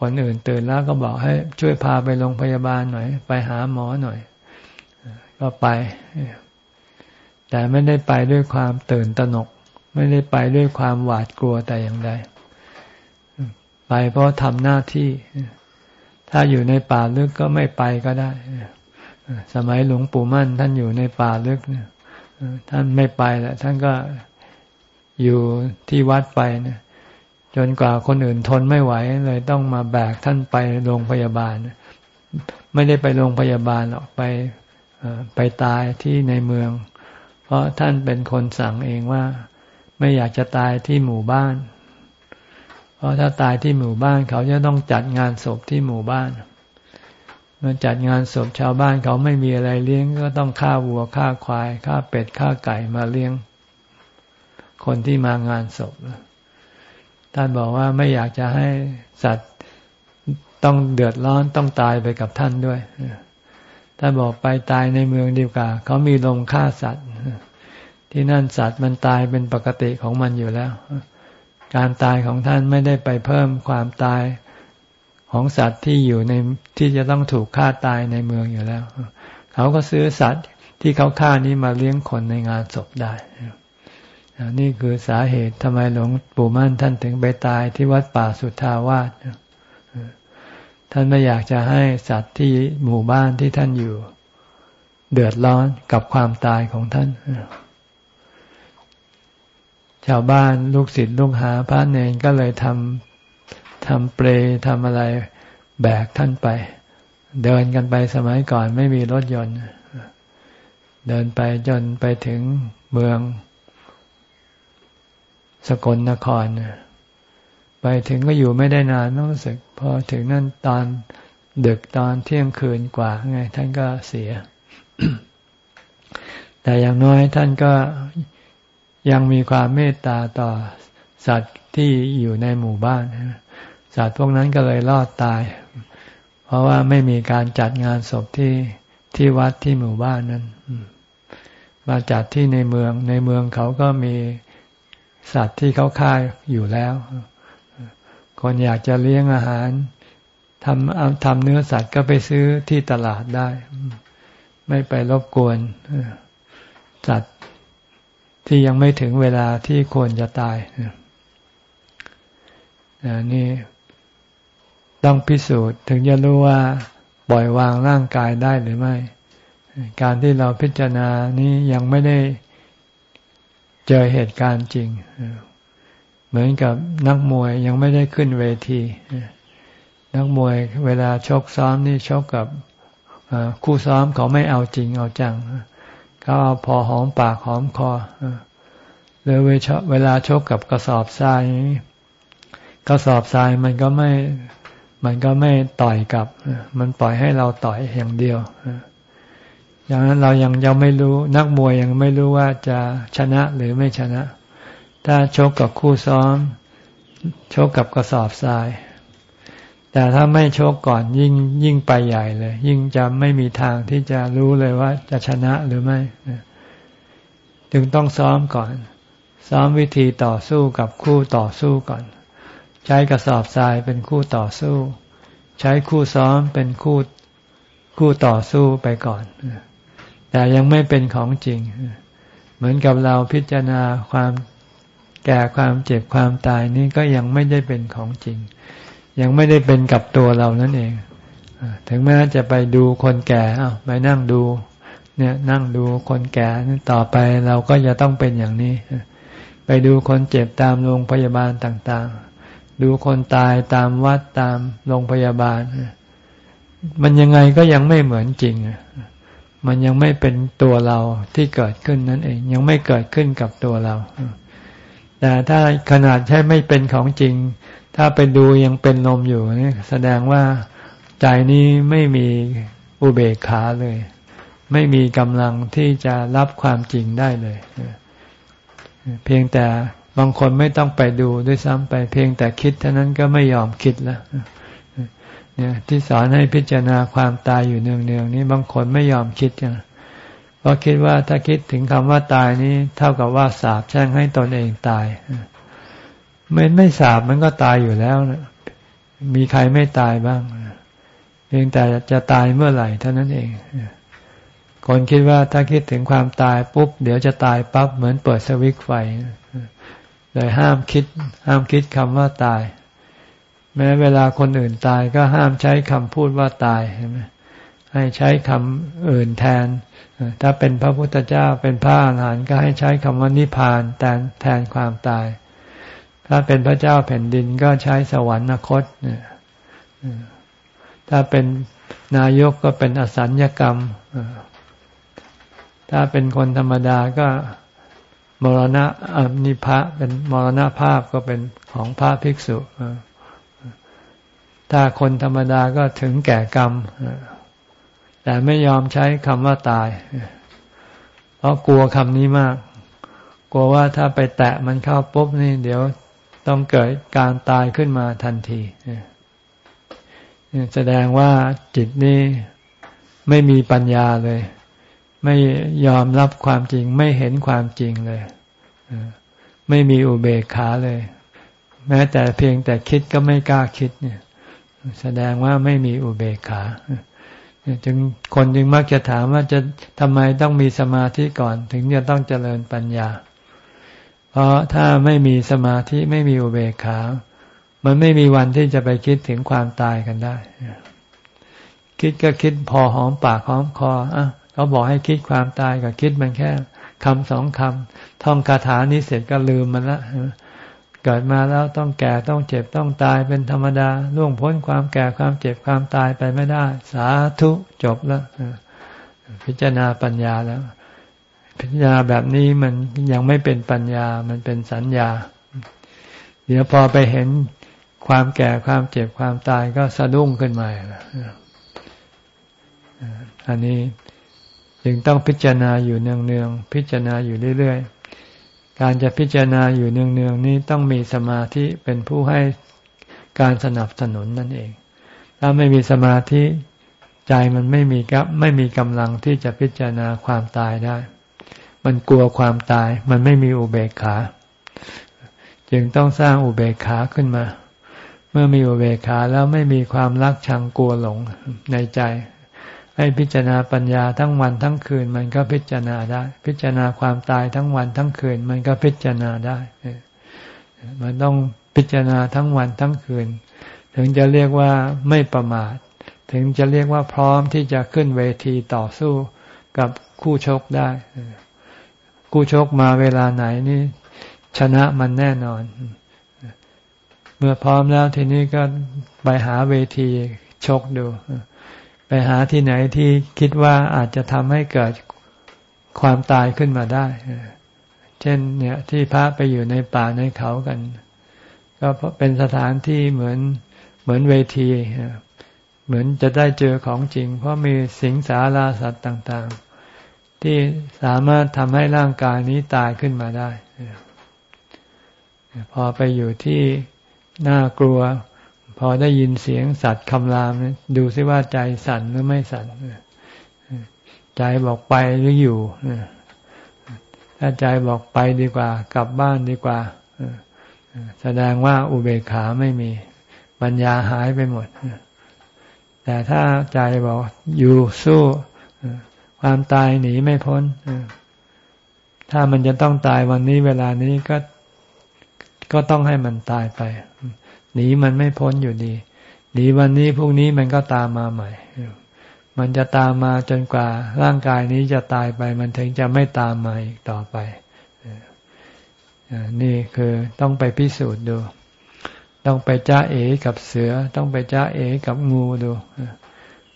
คนอื่นตื่นแล้วก็บอกให้ช่วยพาไปโรงพยาบาลหน่อย ไปหาหมอหน่อย ก็ไป แต่ไม่ได้ไปด้วยความตื่นตระหนก ไม่ได้ไปด้วยความหวาดกลัวแต่อย่างใดไปเพราะทำหน้าที่ ถ้าอยู่ในป่าลึกก็ไม่ไปก็ได้ สมัยหลวงปู่มั่น ท่านอยู่ในป่าลึกเนี่ยท่านไม่ไปแหละท่านก็อยู่ที่วัดไปนะจนกว่าคนอื่นทนไม่ไหวเลยต้องมาแบกท่านไปโรงพยาบาล ไม่ได้ไปโรงพยาบาลหรอกไปไปตายที่ในเมือง เพราะท่านเป็นคนสั่งเองว่า ไม่อยากจะตายที่หมู่บ้าน เพราะถ้าตายที่หมู่บ้าน เขาจะต้องจัดงานศพที่หมู่บ้านเมื่อจัดงานศพชาวบ้านเขาไม่มีอะไรเลี้ยง ก็ต้องฆ่าวัวฆ่าควายฆ่าเป็ดฆ่าไก่มาเลี้ยง คนที่มางานศพท่านบอกว่าไม่อยากจะให้สัตว์ต้องเดือดร้อนต้องตายไปกับท่านด้วยท่านบอกไปตายในเมืองดีกว่าเขามีลงฆ่าสัตว์ ที่นั่นสัตว์มันตายเป็นปกติของมันอยู่แล้ว การตายของท่านไม่ได้ไปเพิ่มความตาย ของสัตว์ที่อยู่ในที่จะต้องถูกฆ่าตายในเมืองอยู่แล้ว เขาก็ซื้อสัตว์ที่เขาฆ่านี้มาเลี้ยงคนในงานศพได้นี่คือสาเหตุทำไมหลวงปู่มั่นท่านถึงไปตายที่วัดป่าสุทธาวาสท่านไม่อยากจะให้สัตว์ที่หมู่บ้านที่ท่านอยู่ เดือดร้อนกับความตายของท่าน ชาวบ้านลูกศิษย์ลูกหาพระเนรก็เลยทำ ทำเปรทำอะไรแบกท่านไป เดินกันไปสมัยก่อนไม่มีรถยนต์ เดินไปจนไปถึงเมือง สกลนคร ไปถึงก็อยู่ไม่ได้นานรู้สึกพอถึงนั่นตอนดึกตอนเที่ยงคืนกว่าไง ท่านก็เสีย แต่อย่างน้อยท่านก็ยังมีความเมตตาต่อสัตว์ที่อยู่ในหมู่บ้าน สัตว์พวกนั้นก็เลยรอดตาย เพราะว่าไม่มีการจัดงานศพที่ที่วัดที่หมู่บ้านนั้นมาจัดที่ในเมือง ในเมืองเขาก็มีสัตว์ที่เขาฆ่าอยู่แล้ว คนอยากจะเลี้ยงอาหารทำทำเนื้อสัตว์ก็ไปซื้อที่ตลาดได้ ไม่ไปรบกวนสัตว์ที่ยังไม่ถึงเวลาที่ควรจะตายนี่ ต้องพิสูจน์ถึงจะรู้ว่าปล่อยวางร่างกายได้หรือไม่ การที่เราพิจารณานี้ยังไม่ได้เจอเหตุการณ์จริง เหมือนกับนักมวยยังไม่ได้ขึ้นเวที นักมวยเวลาชกซ้อมนี่ชกกับคู่ซ้อมเขาไม่เอาจริงเอาจังเขาเอาพอหอมปากหอมคอหรือเวลาชกกับกระสอบทรายกระสอบทรายมันก็ไม่ มันก็ไม่ต่อยกับ มันปล่อยให้เราต่อยอย่างเดียวอย่างนั้นเรายังยังไม่รู้นักมวยยังไม่รู้ว่าจะชนะหรือไม่ชนะ ถ้าชกกับคู่ซ้อม ชกกับกระสอบทราย แต่ถ้าไม่ชกก่อนยิ่งยิ่งไปใหญ่เลย ยิ่งจะไม่มีทางที่จะรู้เลยว่าจะชนะหรือไม่จึงต้องซ้อมก่อน ซ้อมวิธีต่อสู้กับคู่ต่อสู้ก่อน ใช้กระสอบทรายเป็นคู่ต่อสู้ ใช้คู่ซ้อมเป็นคู่คู่ต่อสู้ไปก่อน แต่ยังไม่เป็นของจริง เหมือนกับเราพิจารณาความแก่ความเจ็บความตายนี่ก็ยังไม่ได้เป็นของจริง ยังไม่ได้เป็นกับตัวเรานั่นเอง ถึงแม้จะไปดูคนแก่เอาไปนั่งดู เนี่ยนั่งดูคนแก่ต่อไปเราก็จะต้องเป็นอย่างนี้ ไปดูคนเจ็บตามโรงพยาบาลต่างๆ ดูคนตายตามวัดตามโรงพยาบาล มันยังไงก็ยังไม่เหมือนจริง มันยังไม่เป็นตัวเราที่เกิดขึ้นนั่นเอง ยังไม่เกิดขึ้นกับตัวเรา แต่ถ้าขนาดใช่ไม่เป็นของจริง ถ้าไปดูยังเป็นลมอยู่นี่แสดงว่าใจนี้ไม่มีอุเบกขาเลย ไม่มีกำลังที่จะรับความจริงได้เลย เพียงแต่ บางคนไม่ต้องไปดูด้วยซ้ำไปเพียงแต่คิดเท่านั้นก็ไม่ยอมคิดแล้วเนี่ยที่สอนให้พิจารณาความตายอยู่เนืองๆนี้บางคนไม่ยอมคิดจังเพราะคิดว่าถ้าคิดถึงคำว่าตายนี้เท่ากับว่าสาบแช่งให้ตนเองตายมันไม่สาบมันก็ตายอยู่แล้วนะมีใครไม่ตายบ้างเพียงแต่จะตายเมื่อไหร่เท่านั้นเองคนคิดว่าถ้าคิดถึงความตายปุ๊บ เดี๋ยวจะตายปั๊บเหมือนเปิดสวิตไฟ เลยห้ามคิด ห้ามคิดคำว่าตาย แม้เวลาคนอื่นตายก็ห้ามใช้คำพูดว่าตายใช่ไหมให้ใช้คำอื่นแทน ถ้าเป็นพระพุทธเจ้าเป็นพระอาหารหันต์ก็ให้ใช้คำว่านิพพานแทนแทนความตาย ถ้าเป็นพระเจ้าแผ่นดินก็ใช้สวรรคตถ้าเป็นนายกก็เป็นอสัญญกรรม ถ้าเป็นคนธรรมดาก็ มรณะนิพะเป็นมรณภาพก็เป็นของพระภิกษุถ้าคนธรรมดาก็ถึงแก่กรรม แต่ไม่ยอมใช้คำว่าตาย เพราะกลัวคำนี้มาก กลัวว่าถ้าไปแตะมันเข้าปุ๊บนี่ เดี๋ยวต้องเกิดการตายขึ้นมาทันทีแสดงว่าจิตนี่ไม่มีปัญญาเลย ไม่ยอมรับความจริง ไม่เห็นความจริงเลยไม่มีอุเบกขาเลย แม้แต่เพียงแต่คิดก็ไม่กล้าคิดเนี่ย แสดงว่าไม่มีอุเบกขาจึงคนจึงมักจะถามว่าจะทำไมต้องมีสมาธิก่อน ถึงจะต้องเจริญปัญญา เพราะถ้าไม่มีสมาธิไม่มีอุเบกขา มันไม่มีวันที่จะไปคิดถึงความตายกันได้ คิดก็คิดพอหอมปากหอมคออะ เขาบอกให้คิดความตายก็คิดมันแค่คำสองคำท่องคาถานี้เสร็จก็ลืมมันละเกิดมาแล้วต้องแก่ต้องเจ็บต้องตายเป็นธรรมดาล่วงพ้นความแก่ความเจ็บความตายไปไม่ได้ สาธุจบแล้วพิจารณาปัญญาแล้ว พิจารณาแบบนี้มันยังไม่เป็นปัญญามันเป็นสัญญา เดี๋ยวพอไปเห็นความแก่ความเจ็บความตายก็สะดุ้งขึ้นมาอันนี้ จึงต้องพิจารณาอยู่เนืองๆพิจารณาอยู่เรื่อยๆ การจะพิจารณาอยู่เนืองๆนี้ต้องมีสมาธิเป็นผู้ให้การสนับสนุนนั่นเอง ถ้าไม่มีสมาธิใจมันไม่มีกับไม่มีกำลังที่จะพิจารณาความตายได้ มันกลัวความตาย มันไม่มีอุเบกขา จึงต้องสร้างอุเบกขาขึ้นมา เมื่อมีอุเบกขาแล้วไม่มีความรักชังกลัวหลงในใจ ให้พิจารณาปัญญาทั้งวันทั้งคืนมันก็พิจารณาได้ พิจารณาความตายทั้งวันทั้งคืนมันก็พิจารณาได้ มันต้องพิจารณาทั้งวันทั้งคืน ถึงจะเรียกว่าไม่ประมาท ถึงจะเรียกว่าพร้อมที่จะขึ้นเวทีต่อสู้กับคู่ชกได้คู่ชกมาเวลาไหนนี่ ชนะมันแน่นอน เมื่อพร้อมแล้วทีนี้ก็ไปหาเวทีชกดู ไปหาที่ไหนที่คิดว่าอาจจะทำให้เกิดความตายขึ้นมาได้ เช่นเนี่ยที่พระไปอยู่ในป่าในเขากัน ก็เป็นสถานที่เหมือนเหมือนเวที เหมือนจะได้เจอของจริง เพราะมีสิงสาราสัตว์ต่างๆ ที่สามารถทำให้ร่างกายนี้ตายขึ้นมาได้ พอไปอยู่ที่น่ากลัว พอได้ยินเสียงสัตว์คำรามดูซิว่าใจสั่นหรือไม่สั่นใจบอกไปหรืออยู่ถ้าใจบอกไปดีกว่า กลับบ้านดีกว่าแสดงว่าอุเบกขาไม่มี ปัญญาหายไปหมด แต่ถ้าใจบอกอยู่สู้ความตายหนีไม่พ้นถ้ามันจะต้องตายวันนี้เวลานี้ก็ก็ต้องให้มันตายไป หนีมันไม่พ้นอยู่ดี หนีวันนี้พรุ่งนี้มันก็ตามมาใหม่ มันจะตามมาจนกว่า ร่างกายนี้จะตายไป มันถึงจะไม่ตามมาอีกต่อไป นี่คือต้องไปพิสูจน์ดู ต้องไปจ้าเอกับเสือ ต้องไปจ้าเอกับงูดู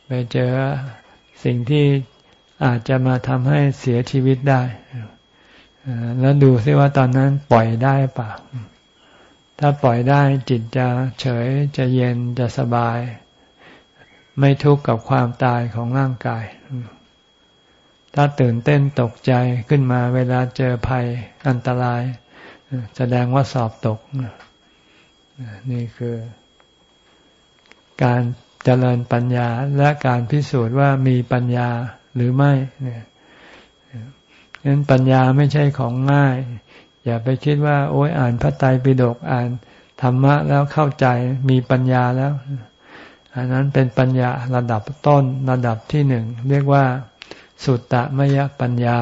ไปเจอสิ่งที่อาจจะมาทำให้เสียชีวิตได้ แล้วดูซิว่าตอนนั้นปล่อยได้ปะ ถ้าปล่อยได้จิตจะเฉยจะเย็นจะสบาย ไม่ทุกข์กับความตายของร่างกาย ถ้าตื่นเต้นตกใจขึ้นมาเวลาเจอภัยอันตราย แสดงว่าสอบตก นี่คือ การเจริญปัญญาและการพิสูจน์ว่ามีปัญญาหรือไม่เนี่ยนั้นปัญญาไม่ใช่ของง่าย อย่าไปคิดว่า โอ้ยอ่านพระไตรปิฎกอ่านธรรมะแล้วเข้าใจมีปัญญาแล้ว อันนั้นเป็นปัญญาระดับต้นระดับที่หนึ่งเรียกว่า สุตตะมยปัญญา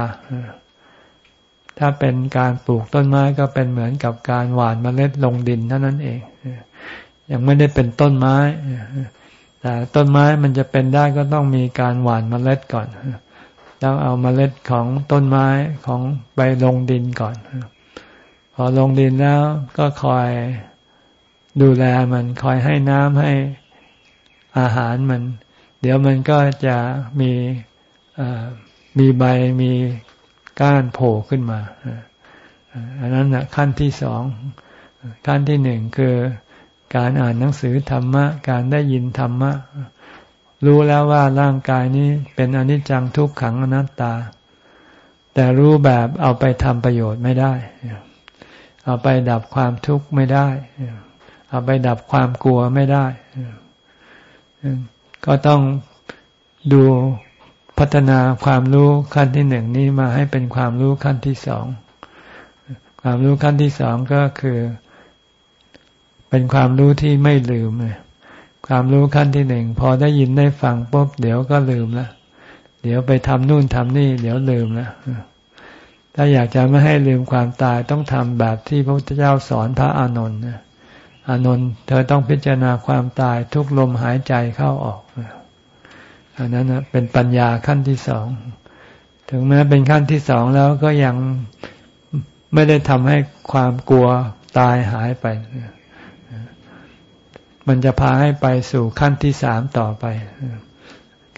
ถ้าเป็นการปลูกต้นไม้ก็เป็นเหมือนกับการหว่านเมล็ดลงดินเท่านั้นเองยังไม่ได้เป็นต้นไม้แต่ต้นไม้มันจะเป็นได้ก็ต้องมีการหว่านเมล็ดก่อนต้องเอาเมล็ดของต้นไม้ของไปลงดินก่อน พอลงดินแล้วก็คอยดูแลมันคอยให้น้ำให้อาหารมัน เดี๋ยวมันก็จะมีมีใบมีก้านโผล่ขึ้นมาอันนั้นนะขั้นที่สองขั้นที่หนึ่งคือการอ่านหนังสือธรรมะ การได้ยินธรรมะ รู้แล้วว่าร่างกายนี้เป็นอนิจจังทุกขังอนัตตา แต่รู้แบบเอาไปทำประโยชน์ไม่ได้ เอาไปดับความทุกข์ไม่ได้ เอาไปดับความกลัวไม่ได้ ก็ต้องดูพัฒนาความรู้ขั้นที่หนึ่งนี้มาให้เป็นความรู้ขั้นที่สอง ความรู้ขั้นที่สองก็คือ เป็นความรู้ที่ไม่ลืมเลยความรู้ขั้นที่หนึ่งพอได้ยินได้ฟังปุ๊บเดี๋ยวก็ลืมละเดี๋ยวไปทำนู่นทำนี่ เดี๋ยวลืมละ ถ้าอยากจะไม่ให้ลืมความตายต้องทำแบบที่พระพุทธเจ้าสอนพระอานนท์นะอานนท์เธอต้องพิจารณาความตายทุกลมหายใจเข้าออกอันนั้นเป็นปัญญาขั้นที่สอง ถึงแม้เป็นขั้นที่สองแล้วก็ยังไม่ได้ทำให้ความกลัวตายหายไป มันจะพาให้ไปสู่ขั้นที่สามต่อไป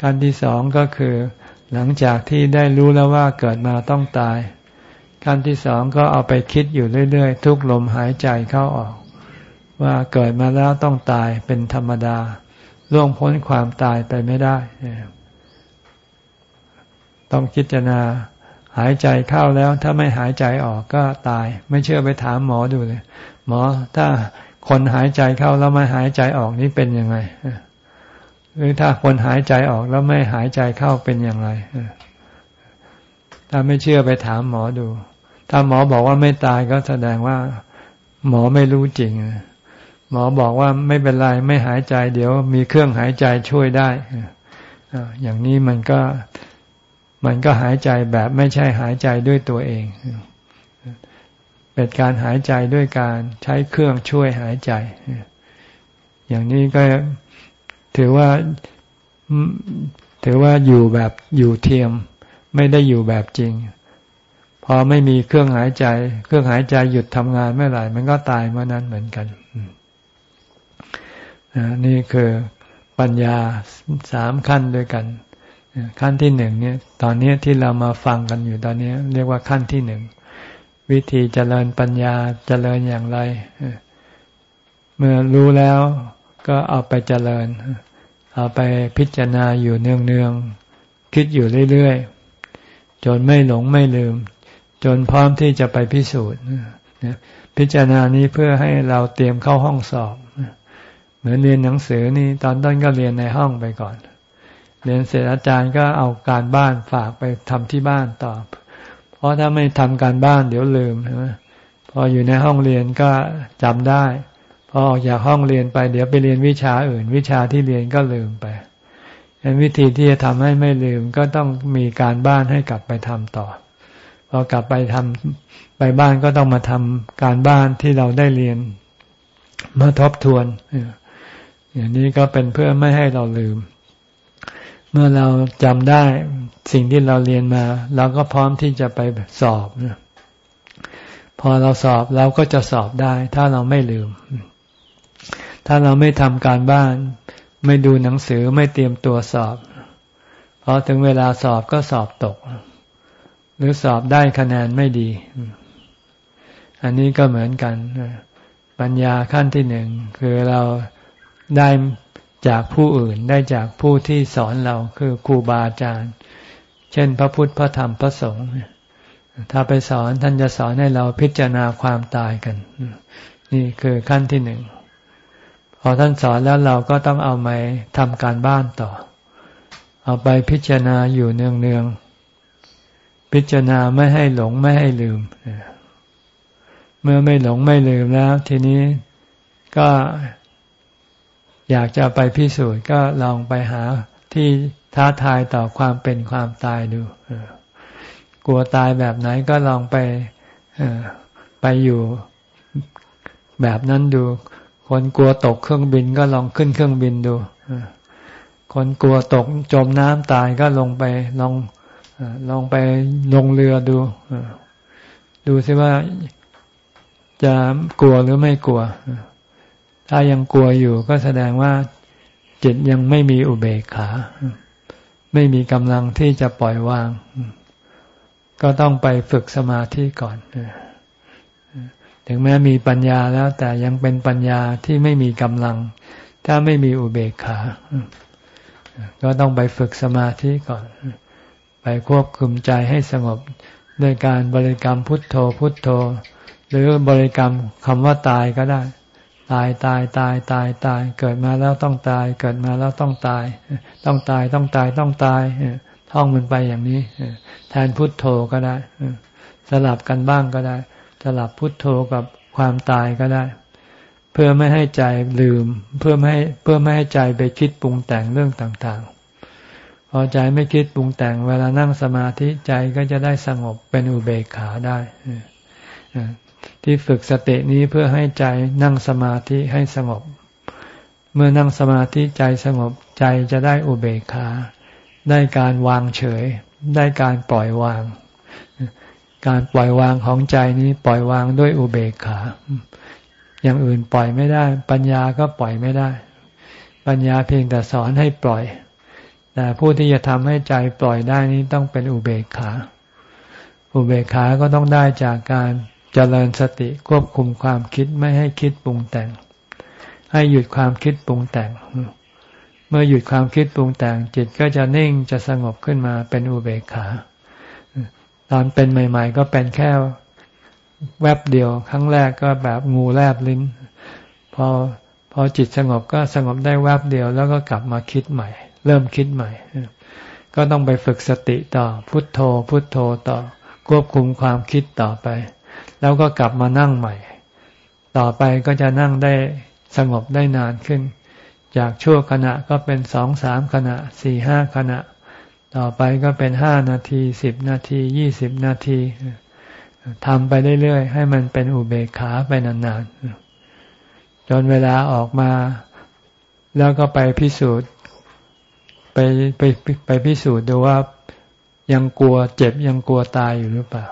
ขั้นที่สองก็คือ หลังจากที่ได้รู้แล้วว่าเกิดมาต้องตาย ขั้นที่สองก็เอาไปคิดอยู่เรื่อยๆ ทุกลมหายใจเข้าออก ว่าเกิดมาแล้วต้องตายเป็นธรรมดาล่วงพ้นความตายไปไม่ได้ ต้องคิดนาหายใจเข้าแล้วถ้าไม่หายใจออกก็ตาย ไม่เชื่อไปถามหมอดูเลย หมอถ้าคนหายใจเข้าแล้วไม่หายใจออกนี่เป็นยังไงหรือถ้าคนหายใจออกแล้วไม่หายใจเข้าเป็นอย่างไร ถ้าไม่เชื่อไปถามหมอดู ถ้าหมอบอกว่าไม่ตายก็แสดงว่า หมอไม่รู้จริง หมอบอกว่าไม่เป็นไรไม่หายใจ เดี๋ยวมีเครื่องหายใจช่วยได้อย่างนี้มันก็มันก็หายใจแบบไม่ใช่หายใจด้วยตัวเอง เป็นการหายใจด้วยการใช้เครื่องช่วยหายใจ อย่างนี้ก็ถือว่าถือว่าอยู่แบบอยู่เทียม ไม่ได้อยู่แบบจริง พอไม่มีเครื่องหายใจ เครื่องหายใจหยุดทำงานเมื่อไหร่ มันก็ตายเมื่อนั้นเหมือนกันนี่คือปัญญาสามขั้นด้วยกัน ขั้นที่หนึ่งเนี่ย ตอนนี้ที่เรามาฟังกันอยู่ตอนนี้ เรียกว่าขั้นที่หนึ่งวิธีเจริญปัญญาเจริญอย่างไร เมื่อรู้แล้วก็เอาไปเจริญ เอาไปพิจารณาอยู่เนืองๆคิดอยู่เรื่อยๆ จนไม่หลงไม่ลืม จนพร้อมที่จะไปพิสูจน์พิจารณานี้เพื่อให้เราเตรียมเข้าห้องสอบเหมือนเรียนหนังสือนี่ตอนต้นก็เรียนในห้องไปก่อน เรียนเสร็จอาจารย์ก็เอาการบ้านฝากไปทำที่บ้านต่อ เพราะถ้าไม่ทำการบ้านเดี๋ยวลืมใช่ไหมพออยู่ในห้องเรียนก็จำได้ พอออกจากห้องเรียนไป เดี๋ยวไปเรียนวิชาอื่น วิชาที่เรียนก็ลืมไป เป็นวิธีที่จะทำให้ไม่ลืมก็ต้องมีการบ้านให้กลับไปทำต่อพอกลับไปทำไปบ้านก็ต้องมาทำการบ้านที่เราได้เรียนมาทบทวนอย่างนี้ก็เป็นเพื่อไม่ให้เราลืม เมื่อเราจำได้สิ่งที่เราเรียนมาเราก็พร้อมที่จะไปสอบพอเราสอบเราก็จะสอบได้ ถ้าเราไม่ลืม ถ้าเราไม่ทำการบ้าน ไม่ดูหนังสือไม่เตรียมตัวสอบพอถึงเวลาสอบก็สอบตก หรือสอบได้คะแนนไม่ดี อันนี้ก็เหมือนกัน ปัญญาขั้นที่หนึ่งคือเราได้จากผู้อื่นได้จากผู้ที่สอนเราคือครูบาอาจารย์ เช่น พระพุทธพระธรรมพระสงฆ์ถ้าไปสอนท่านจะสอนให้เราพิจารณาความตายกัน นี่คือขั้นที่หนึ่ง พอท่านสอนแล้วเราก็ต้องเอาไปทำการบ้านต่อ เอาไปพิจารณาอยู่เนืองๆพิจารณาไม่ให้หลงไม่ให้ลืม เมื่อไม่หลงไม่ลืมแล้ว ทีนี้ก็อยากจะไปพิสูจน์ก็ลองไปหาที่ท้าทายต่อความเป็นความตายดูกลัวตายแบบไหนก็ลองไปไปอยู่แบบนั้นดู คนกลัวตกเครื่องบินก็ลองขึ้นเครื่องบินดู คนกลัวตกจมน้ำตายก็ลงไปลองลองไปลงเรือดู ดูซิว่าจะกลัวหรือไม่กลัว ถ้ายังกลัวอยู่ก็แสดงว่าจิตยังไม่มีอุเบกขา ไม่มีกำลังที่จะปล่อยวาง ก็ต้องไปฝึกสมาธิก่อน ถึงแม้มีปัญญาแล้วแต่ยังเป็นปัญญาที่ไม่มีกำลัง ถ้าไม่มีอุเบกขา ก็ต้องไปฝึกสมาธิก่อน ไปควบคุมใจให้สงบด้วยการบริกรรมพุทโธพุทโธ หรือบริกรรมคำว่าตายก็ได้ ตายตายตายตายตาย เกิดมาแล้วต้องตาย เกิดมาแล้วต้องตาย ต้องตายต้องตายต้องตายท่องมันไปอย่างนี้แทนพุทโธก็ได้ สลับกันบ้างก็ได้ สลับพุทโธกับความตายก็ได้ เพื่อไม่ให้ใจลืม เพื่อไม่ให้เพื่อไม่ให้ใจไปคิดปรุงแต่งเรื่องต่างๆ พอใจไม่คิดปรุงแต่งเวลานั่งสมาธิใจก็จะได้สงบเป็นอุเบกขาได้ที่ฝึกสตินี้เพื่อให้ใจนั่งสมาธิให้สงบ เมื่อนั่งสมาธิใจสงบใจจะได้อุเบกขา ได้การวางเฉย ได้การปล่อยวาง การปล่อยวางของใจนี้ปล่อยวางด้วยอุเบกขา อย่างอื่นปล่อยไม่ได้ ปัญญาก็ปล่อยไม่ได้ ปัญญาเพียงแต่สอนให้ปล่อย แต่ผู้ที่จะทำให้ใจปล่อยได้นี้ต้องเป็นอุเบกขา อุเบกขาก็ต้องได้จากการเจริญสติควบคุมความคิดไม่ให้คิดปรุงแต่ง ให้หยุดความคิดปรุงแต่ง เมื่อหยุดความคิดปรุงแต่งจิตก็จะนิ่งจะสงบขึ้นมาเป็นอุเบกขา ตอนเป็นใหม่ ๆ ก็เป็นแค่แวบเดียว ครั้งแรกก็แบบงูแลบลิ้น พอพอจิตสงบก็สงบได้แวบเดียว แล้วก็กลับมาคิดใหม่ เริ่มคิดใหม่ ก็ต้องไปฝึกสติต่อ พุทโธ พุทโธต่อ ควบคุมความคิดต่อไป แล้วก็กลับมานั่งใหม่ ต่อไปก็จะนั่งได้สงบได้นานขึ้น จากชั่วขณะก็เป็นสองสามขณะสี่ห้าขณะ ต่อไปก็เป็นห้านาทีสิบนาทียี่สิบนาทีทำไปเรื่อยๆ ให้มันเป็นอุเบกขาไปนานๆ จนเวลาออกมา แล้วก็ไปพิสูจน์ ไปไปไปพิสูจน์ดูว่ายังกลัวเจ็บยังกลัวตายอยู่หรือเปล่า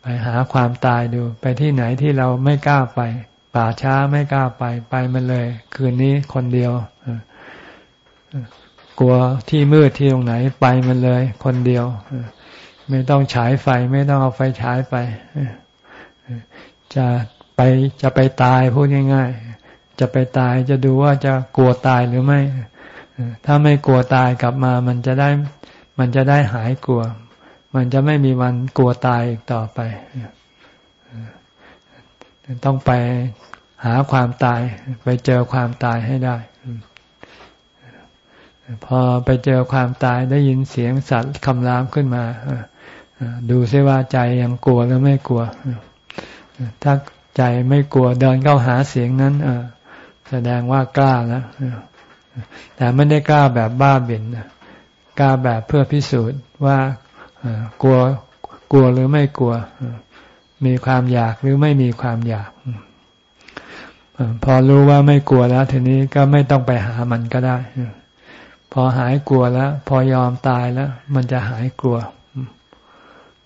ไปหาความตายดู ไปที่ไหนที่เราไม่กล้าไป ป่าช้าไม่กล้าไป ไปมันเลย คืนนี้คนเดียว กลัวที่มืดที่ตรงไหนไปมันเลย คนเดียว ไม่ต้องฉายไฟไม่ต้องเอาไฟฉายไป จะไปจะไปตายพูดง่ายๆ จะไปตายจะดูว่าจะกลัวตายหรือไม่ ถ้าไม่กลัวตายกลับมา มันจะได้มันจะได้หายกลัว มันจะไม่มีวันกลัวตายอีกต่อไป ต้องไปหาความตายไปเจอความตายให้ได้ พอไปเจอความตายได้ยินเสียงสัตว์คำรามขึ้นมาดูซิว่าใจยังกลัวหรือไม่กลัว ถ้าใจไม่กลัวเดินเข้าหาเสียงนั้นแสดงว่ากล้าแล้วแต่ไม่ได้กล้าแบบบ้าบินกล้าแบบเพื่อพิสูจน์ว่ากลัวกลัวหรือไม่กลัว มีความอยากหรือไม่มีความอยากพอรู้ว่าไม่กลัวแล้ว ทีนี้ก็ไม่ต้องไปหามันก็ได้ อหายกลัวแล้ว พอยอมตายแล้ว มันจะหายกลัว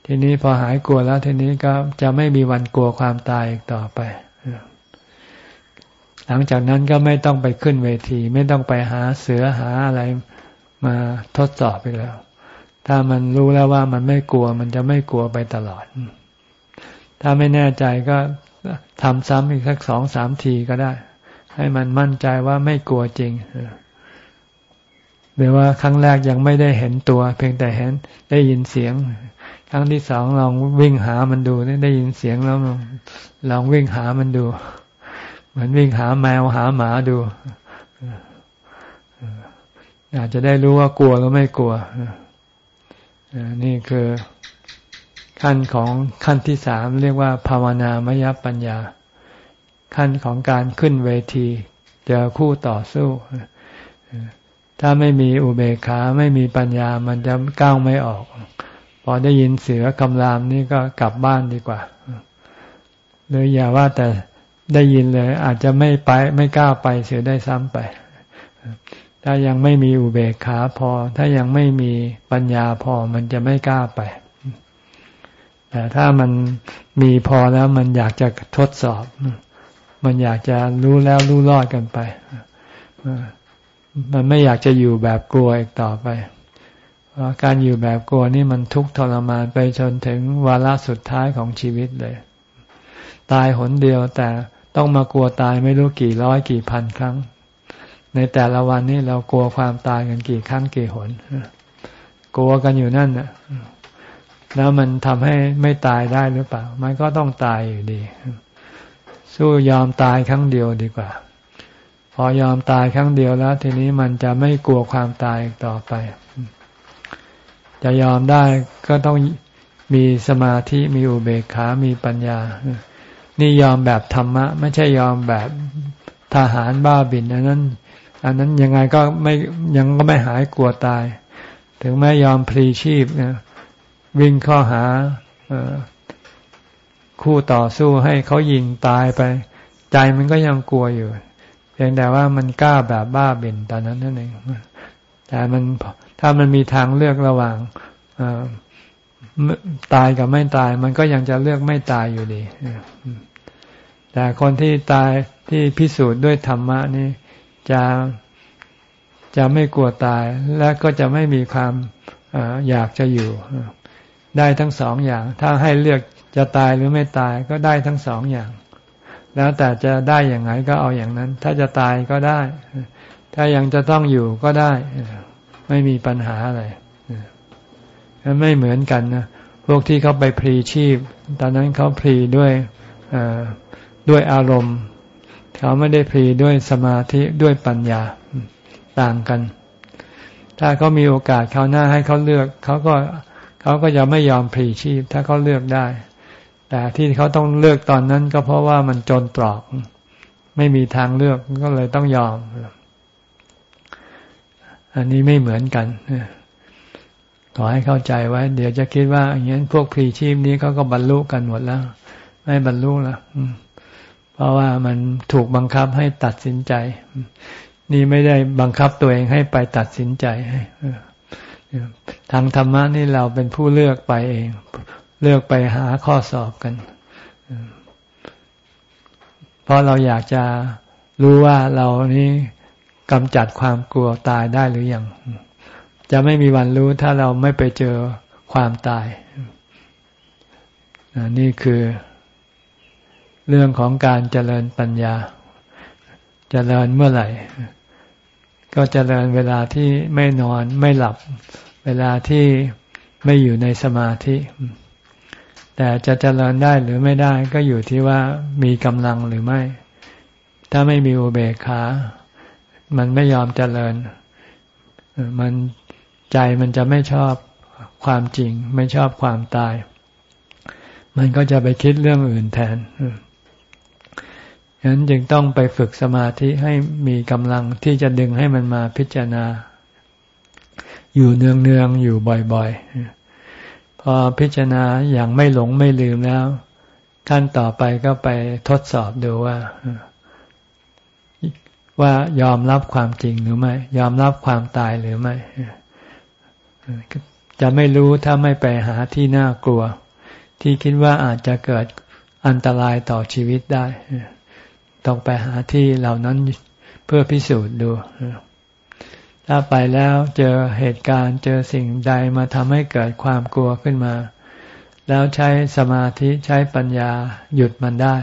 ทีนี้พอหายกลัวแล้ว ทีนี้ก็จะไม่มีวันกลัวความตายอีกต่อไปหลังจากนั้นก็ไม่ต้องไปขึ้นเวที ไม่ต้องไปหาเสือหาอะไรมาทดสอบไปแล้ว ถ้ามันรู้แล้วว่ามันไม่กลัว มันจะไม่กลัวไปตลอด ถ้าไม่แน่ใจก็ทำซ้ำอีกสักสองสามทีก็ได้ ให้มันมั่นใจว่าไม่กลัวจริง หรือว่าครั้งแรกยังไม่ได้เห็นตัว เพียงแต่เห็นได้ยินเสียง ครั้งที่สองลองวิ่งหามันดูได้ยินเสียงแล้วลองวิ่งหามันดู เหมือนวิ่งหาแมวหาหมาดู อาจจะได้รู้ว่ากลัวหรือไม่กลัวนี่คือขั้นของขั้นที่สามเรียกว่า ภาวนามยปัญญา ขั้นของการขึ้นเวที เจอคู่ต่อสู้ ถ้าไม่มีอุเบกขาไม่มีปัญญามันจะก้าวไม่ออก พอได้ยินเสือกำรามนี่ก็กลับบ้านดีกว่าหรืออย่าว่าแต่ได้ยินเลย อาจจะไม่ไปไม่กล้าไปเสียได้ซ้ำไป ถ้ายังไม่มีอุเบกขาพอ ถ้ายังไม่มีปัญญาพอมันจะไม่กล้าไป แต่ถ้ามันมีพอแล้วมันอยากจะทดสอบ มันอยากจะรู้แล้วรู้รอดกันไป มันไม่อยากจะอยู่แบบกลัวอีกต่อไปเพราะการอยู่แบบกลัวนี่มันทุกข์ทรมานไปจนถึงวาระสุดท้ายของชีวิตเลย ตายหนเดียวแต่ต้องมากลัวตายไม่รู้กี่ร้อยกี่พันครั้ง ในแต่ละวันนี้เรากลัวความตายกันกี่ครั้งกี่หนกลัวกันอยู่นั่นน่ะแล้วมันทำให้ไม่ตายได้หรือเปล่า มันก็ต้องตายอยู่ดี สู้ยอมตายครั้งเดียวดีกว่า พอยอมตายครั้งเดียวแล้ว ทีนี้มันจะไม่กลัวความตายต่อไป จะยอมได้ก็ต้องมีสมาธิมีอุเบกขา มีปัญญา นี่ยอมแบบธรรมะ ไม่ใช่ยอมแบบทหารบ้าบินอันนั้น อันนั้นยังไงก็ไม่ยังก็ไม่หายกลัวตาย ถึงแม้ยอมพลีชีพนะวิ่งข้อหาคู่ต่อสู้ให้เขายิงตายไป ใจมันก็ยังกลัวอยู่ เพียงแต่ว่ามันกล้าแบบบ้าเบ่นตอนนั้นนั่นเองแต่มันถ้ามันมีทางเลือกระหว่างตายกับไม่ตาย มันก็ยังจะเลือกไม่ตายอยู่ดีแต่คนที่ตายที่พิสูจน์ด้วยธรรมะนี่จะจะไม่กลัวตาย และก็จะไม่มีความอยากจะอยู่ ได้ทั้งสองอย่าง ถ้าให้เลือกจะตายหรือไม่ตายก็ได้ทั้งสองอย่าง แล้วแต่จะได้อย่างไรก็เอาอย่างนั้น ถ้าจะตายก็ได้ ถ้ายังจะต้องอยู่ก็ได้ ไม่มีปัญหาอะไรไม่เหมือนกันนะพวกที่เขาไปพรีชีพ ตอนนั้นเขาพรีด้วยด้วยอารมณ์ เขาไม่ได้พรีด้วยสมาธิด้วยปัญญาต่างกัน ถ้าเขามีโอกาสเขาหน้าให้เขาเลือกเขาก็เขาก็จะไม่ยอมพรีชีพ ถ้าเขาเลือกได้ แต่ที่เขาต้องเลือกตอนนั้นก็เพราะว่ามันจนตรอก ไม่มีทางเลือกก็เลยต้องยอม อันนี้ไม่เหมือนกันขอให้เข้าใจไว้ เดี๋ยวจะคิดว่าอย่างนี้พวกพรีชีพนี้เขาก็บรรลุกันหมดแล้ว ไม่บรรลุแล้วเพราะว่ามันถูกบังคับให้ตัดสินใจ นี่ไม่ได้บังคับตัวเองให้ไปตัดสินใจทางธรรมะนี่เราเป็นผู้เลือกไปเอง เลือกไปหาข้อสอบกัน เพราะเราอยากจะรู้ว่าเรานี้กำจัดความกลัวตายได้หรือยัง จะไม่มีวันรู้ถ้าเราไม่ไปเจอความตาย นี่คือเรื่องของการเจริญปัญญา เจริญเมื่อไหร่ ก็เจริญเวลาที่ไม่นอนไม่หลับ เวลาที่ไม่อยู่ในสมาธิ แต่จะเจริญได้หรือไม่ได้ก็อยู่ที่ว่ามีกำลังหรือไม่ ถ้าไม่มีอุเบกขา มันไม่ยอมเจริญ มันใจมันจะไม่ชอบความจริง ไม่ชอบความตาย มันก็จะไปคิดเรื่องอื่นแทนฉะนั้นจึงต้องไปฝึกสมาธิให้มีกำลังที่จะดึงให้มันมาพิจารณา อยู่เนืองๆ อยู่บ่อยๆ พอพิจารณาอย่างไม่หลงไม่ลืมแล้วขั้นต่อไปก็ไปทดสอบดูว่า ว่ายอมรับความจริงหรือไม่ ยอมรับความตายหรือไม่จะไม่รู้ถ้าไม่ไปหาที่น่ากลัว ที่คิดว่าอาจจะเกิดอันตรายต่อชีวิตได้ ต้องไปหาที่เหล่านั้นเพื่อพิสูจน์ดู ถ้าไปแล้วเจอเหตุการณ์เจอสิ่งใดมาทำให้เกิดความกลัวขึ้นมา แล้วใช้สมาธิใช้ปัญญาหยุดมันได้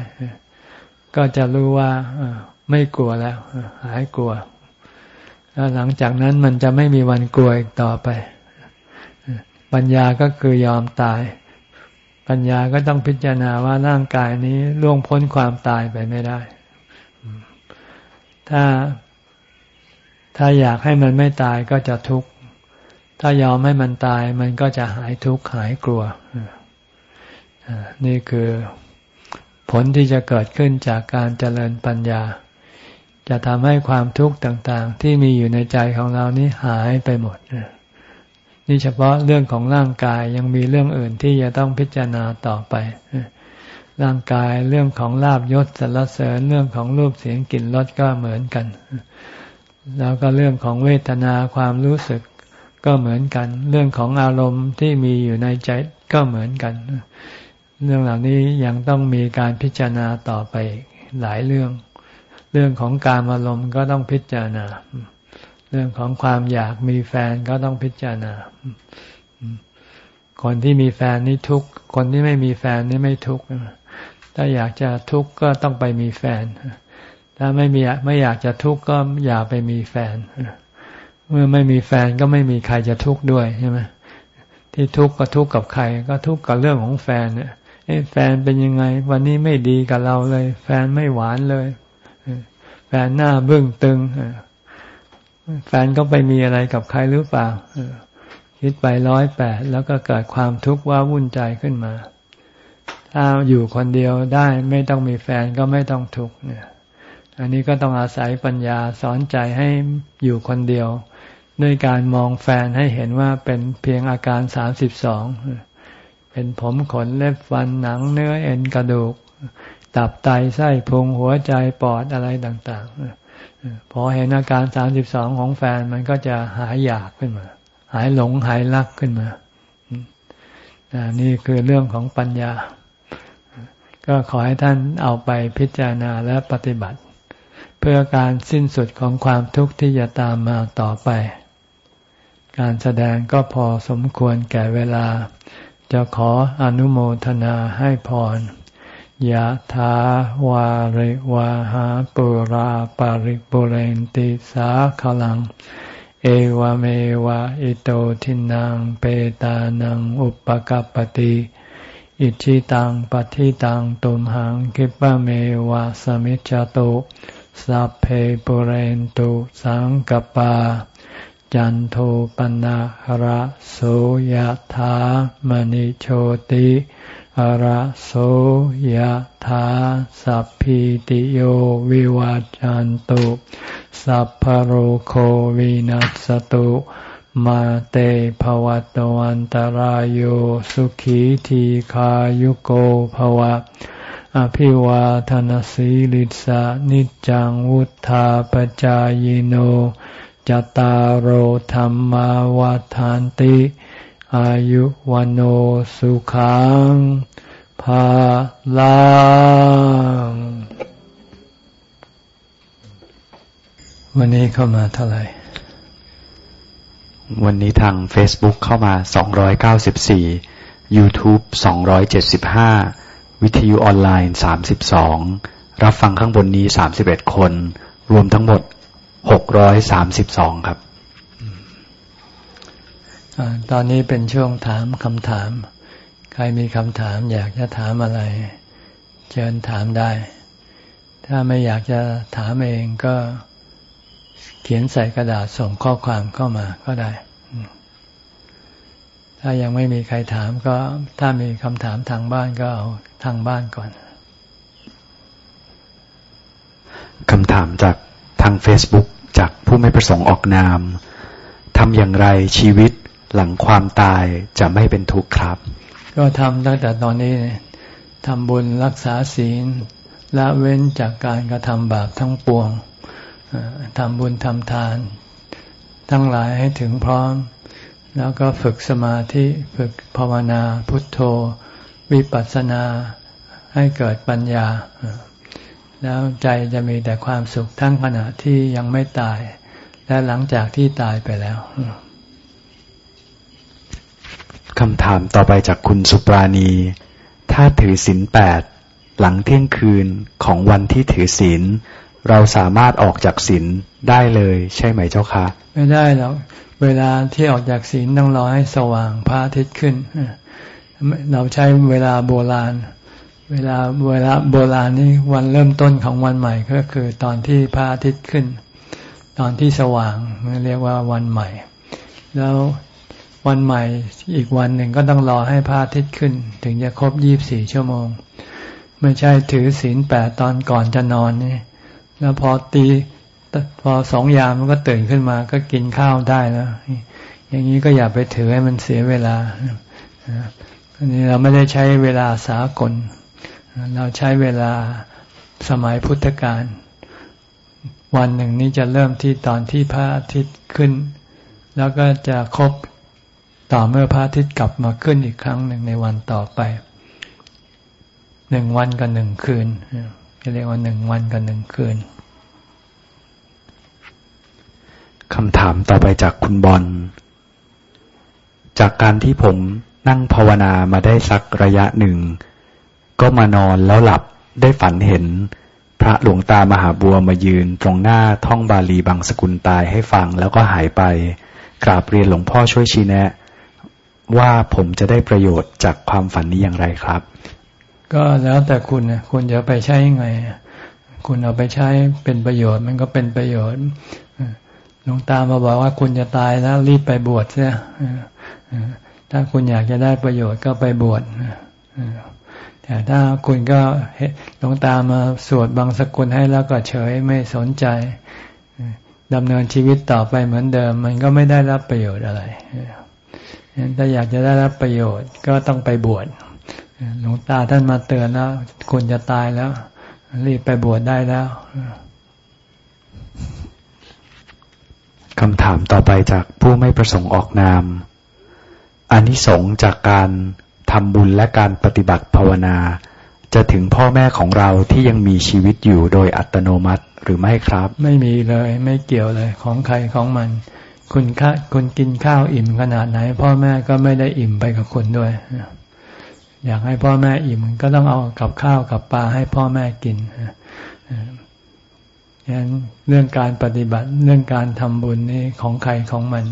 ก็จะรู้ว่าไม่กลัวแล้ว หายกลัว แล้วหลังจากนั้นมันจะไม่มีวันกลัวอีกต่อไป ปัญญาก็คือยอมตาย ปัญญาก็ต้องพิจารณาว่าร่างกายนี้ล่วงพ้นความตายไปไม่ได้ ถ้า ถ้าอยากให้มันไม่ตายก็จะทุกข์ ถ้ายอมให้มันตายมันก็จะหายทุกข์หายกลัว นี่คือผลที่จะเกิดขึ้นจากการเจริญปัญญา จะทำให้ความทุกข์ต่างๆ ที่มีอยู่ในใจของเรานี้หายไปหมด นี่เฉพาะเรื่องของร่างกายยังมีเรื่องอื่นที่จะต้องพิจารณาต่อไปร่างกายเรื่องของลาบยศสรรเสริญเรื่องของรูปเสียงกลิ่นรสก็เหมือนกัน แล้วก็เรื่องของเวทนาความรู้สึกก็เหมือนกัน เรื่องของอารมณ์ที่มีอยู่ในใจก็เหมือนกัน เรื่องเหล่านี้ยังต้องมีการพิจารณาต่อไปหลายเรื่อง เรื่องของการอารมณ์ก็ต้องพิจารณา เรื่องของความอยากมีแฟนก็ต้องพิจารณา คนที่มีแฟนนี่ทุกคนที่ไม่มีแฟนนี่ไม่ทุกถ้าอยากจะทุกข์ก็ต้องไปมีแฟน ถ้าไม่มีไม่อยากจะทุกข์ก็อย่าไปมีแฟน เมื่อไม่มีแฟนก็ไม่มีใครจะทุกข์ด้วยใช่ไหมที่ทุกข์ก็ทุกข์กับใคร ก็ทุกข์กับเรื่องของแฟนเนี่ยแฟนเป็นยังไง วันนี้ไม่ดีกับเราเลย แฟนไม่หวานเลย แฟนหน้าบึ้งตึงแฟนก็ไปมีอะไรกับใครหรือเปล่าคิดไปร้อยแปดแล้วก็เกิดความทุกข์ว่าวุ่นใจขึ้นมา ถ้าอยู่คนเดียวได้ไม่ต้องมีแฟนก็ไม่ต้องทุกข์เนี่ย อันนี้ก็ต้องอาศัยปัญญาสอนใจให้อยู่คนเดียว ด้วยการมองแฟนให้เห็นว่าเป็นเพียงอาการสามสิบสองเป็นผมขนเล็บฟันหนังเนื้อเอ็นกระดูก ตับไตไส้พุงหัวใจปอดอะไรต่าง ๆ พอเห็นอาการสามสิบสองของแฟนมันก็จะหายอยากขึ้นมา หายหลงหายรักขึ้นมานี่คือเรื่องของปัญญา ก็ขอให้ท่านเอาไปพิจารณาและปฏิบัติ เพื่อการสิ้นสุดของความทุกข์ที่จะตามมาต่อไป การแสดงก็พอสมควรแก่เวลา จะขออนุโมทนาให้พรยะถาวาริวาหาปุราปาริปุเรนติสาขลัง เอวเมวะอิโตทินังเปตานังอุปกัปติอิชิตังปฏิตังตุมหังคิปะเมวะสมิจจตุ สัพเพปุเรนตุสังกปา จันโทปนะหระโสยธามณิโชติหระโสยธาสัพพิติโยวิวัจจันตุสัพพโรโควินัสตุมาเตภวัตวันตารโยสุขีทีขายุโกภวะ อภิวาทนสีลิสานิจังวุธาปจายโน จตารโหธรรมวาทานติ อายุวันโอสุขังภาลังวันนี้เข้ามาเท่าไหร่ วันนี้ทาง Facebook เข้ามา 294 YouTube 275 วิทยุออนไลน์ 32 รับฟังข้างบนนี้ 31 คน รวมทั้งหมด 632 ครับ ตอนนี้เป็นช่วงถามคำถาม ใครมีคำถามอยากจะถามอะไร เชิญถามได้ ถ้าไม่อยากจะถามเองก็เขียนใส่กระดาษส่งข้อความเข้ามาก็ได้ ถ้ายังไม่มีใครถามก็ถ้ามีคำถามทางบ้านก็เอา ทางบ้านก่อนคำถามจากทาง Facebook จากผู้ไม่ประสงค์ออกนามทำอย่างไรชีวิตหลังความตายจะไม่เป็นทุกข์ครับ ก็ทำตั้งแต่ตอนนี้ทำบุญรักษาศีลละเว้นจากการกระทำบาปทั้งปวงทำบุญทำทาน ทั้งหลายให้ถึงพร้อม แล้วก็ฝึกสมาธิ ฝึกภาวนาพุทโธ วิปัสสนาให้เกิดปัญญา แล้วใจจะมีแต่ความสุขทั้งขณะที่ยังไม่ตาย และหลังจากที่ตายไปแล้วคำถามต่อไปจากคุณสุปราณี ถ้าถือศีลแปดหลังเที่ยงคืนของวันที่ถือศีลเราสามารถออกจากศีลได้เลยใช่ไหมเจ้าคะ ไม่ได้หรอกเวลาที่ออกจากศีลต้องรอให้สว่างพระอาทิตย์ขึ้น เราใช้เวลาโบราณ เวลาเวลาโบราณนี่วันเริ่มต้นของวันใหม่ก็คือตอนที่พระอาทิตย์ขึ้น ตอนที่สว่างเรียกว่าวันใหม่ แล้ววันใหม่อีกวันหนึ่งก็ต้องรอให้พระอาทิตย์ขึ้น ถึงจะครบยี่บสี่ชั่วโมง ไม่ใช่ถือศีลแปดตอนก่อนจะนอนนี่แล้วพอตีพอสองยามมันก็ตื่นขึ้นมาก็กินข้าวได้แล้ว อย่างนี้ก็อย่าไปถือให้มันเสียเวลา อันนี้เราไม่ได้ใช้เวลาสากล เราใช้เวลาสมัยพุทธกาลวันหนึ่งนี้จะเริ่มที่ตอนที่พระอาทิตย์ขึ้น แล้วก็จะครบต่อเมื่อพระอาทิตย์กลับมาขึ้นอีกครั้งหนึ่งในวันต่อไปหนึ่งวันกับหนึ่งคืนเรียกว่าหนึ่งวันกับหนึ่งคืนคำถามต่อไปจากคุณบอลจากการที่ผม นั่งภาวนามาได้สักระยะหนึ่ง ก็มานอนแล้วหลับได้ฝันเห็น พระหลวงตามหาบัวมายืนตรงหน้าท่องบาลีบางสกุลตายให้ฟังแล้วก็หายไป กราบเรียนหลวงพ่อช่วยชี้แนะ ว่าผมจะได้ประโยชน์จากความฝันนี้อย่างไรครับ ก็แล้วแต่คุณนะคุณจะไปใช้ยังไง คุณเอาไปใช้เป็นประโยชน์มันก็เป็นประโยชน์หลวงตามาบอกว่าคุณจะตายแล้วรีบไปบวชเสีย ถ้าคุณอยากจะได้ประโยชน์ก็ไปบวชแต่ถ้าคุณก็หลวงตามาสวดบางสกุลให้แล้วก็เฉยไม่สนใจดำเนินชีวิตต่อไปเหมือนเดิม มันก็ไม่ได้รับประโยชน์อะไรถ้าอยากจะได้รับประโยชน์ก็ต้องไปบวชหลวงตาท่านมาเตือนแล้วคุณจะตายแล้ว รีบไปบวชได้แล้วคำถามต่อไปจากผู้ไม่ประสงค์ออกนาม อานิสงส์จากการทำบุญและการปฏิบัติภาวนา จะถึงพ่อแม่ของเราที่ยังมีชีวิตอยู่โดยอัตโนมัติหรือไม่ครับ ไม่มีเลยไม่เกี่ยวเลยของใครของมัน คุณค่าคุณกินข้าวอิ่มขนาดไหน พ่อแม่ก็ไม่ได้อิ่มไปกับคุณด้วย อยากให้พ่อแม่อิ่มก็ต้องเอากับข้าวกับปลาให้พ่อแม่กินฉะนั้นเรื่องการปฏิบัติเรื่องการทำบุญนี่ของใครของมัน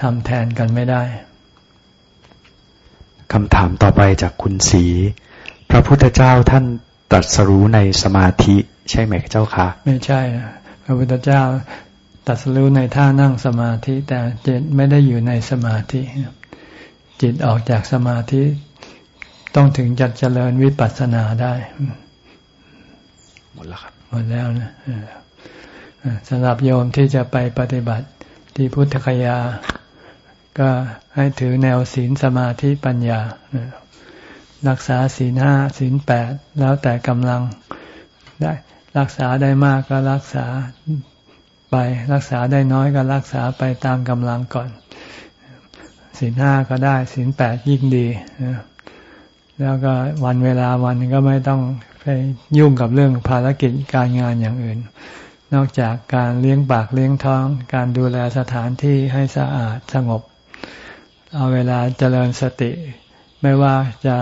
ทำแทนกันไม่ได้ คำถามต่อไปจากคุณสี พระพุทธเจ้าท่านตรัสรู้ในสมาธิใช่ไหมเจ้าคะ ไม่ใช่ พระพุทธเจ้าตรัสรู้ในท่านั่งสมาธิ แต่จิตไม่ได้อยู่ในสมาธิ จิตออกจากสมาธิ ต้องถึงจะเจริญวิปัสสนาได้ หมดแล้วครับ หมดแล้วนะสำหรับโยมที่จะไปปฏิบัติที่พุทธคยา ก็ให้ถือแนวศีลสมาธิปัญญา รักษาศีลห้าศีลแปดแล้วแต่กำลังได้รักษาได้มากก็รักษาไปรักษาได้น้อยก็รักษาไปตามกำลังก่อนศีลห้าก็ได้ศีลแปดยิ่งดีแล้วก็วันเวลาวันก็ไม่ต้องไปยุ่งกับเรื่องภารกิจการงานอย่างอื่น นอกจากการเลี้ยงปากเลี้ยงท้อง การดูแลสถานที่ให้สะอาดสงบ เอาเวลาเจริญสติ ไม่ว่าจะ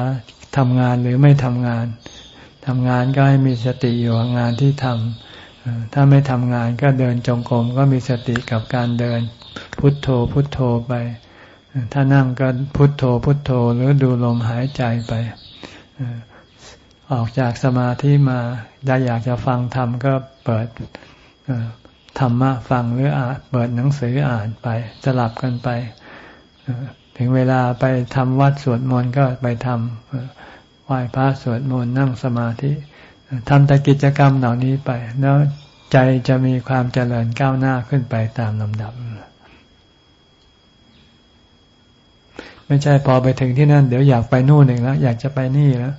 ทำงานหรือไม่ทำงานทำงานก็ให้มีสติอยู่กับงานที่ทำถ้าไม่ทำงานก็เดินจงกรมก็มีสติกับการเดินพุทโธพุทโธไป ถ้านั่งก็พุทโธพุทโธหรือดูลมหายใจไป ออกจากสมาธิมาได้อยากจะฟังธรรมก็เปิดธรรมะฟังหรืออ่านเปิดหนังสืออ่านไปสลับกันไป ถึงเวลาไปทำวัดสวดมนต์ก็ไปทำไหว้พระสวดมนต์นั่งสมาธิทำแต่กิจกรรมเหล่านี้ไป แล้วใจจะมีความเจริญก้าวหน้าขึ้นไปตามลำดับ ไม่ใช่พอไปถึงที่นั่น เดี๋ยวอยากไปนู่นเองแล้วอยากจะไปนี่แล้ว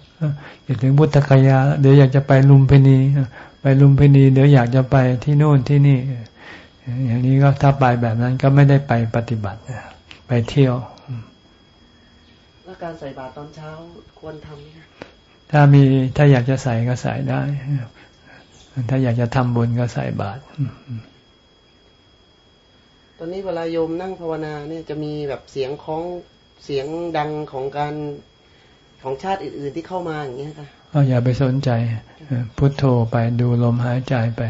อยากถึงพุทธคยา เดี๋ยวอยากจะไปลุมพินีไปลุมพินี เดี๋ยวอยากจะไปที่นู่นที่นี่ อย่างนี้ก็ถ้าไปแบบนั้นก็ไม่ได้ไปปฏิบัติไปเที่ยว แล้วการใส่บาตรตอนเช้าควรทำไหมถ้ามีถ้าอยากจะใส่ก็ใส่ได้ ถ้าอยากจะทำบุญก็ใส่บาตรตอนนี้เวลาโยมนั่งภาวนาเนี่ยจะมีแบบเสียงคล้องเสียงดังของการของชาติอื่น ๆที่เข้ามาอย่างเงี้ยค่ะอย่าไปสนใจพุทโธไปดูลมหายใจไป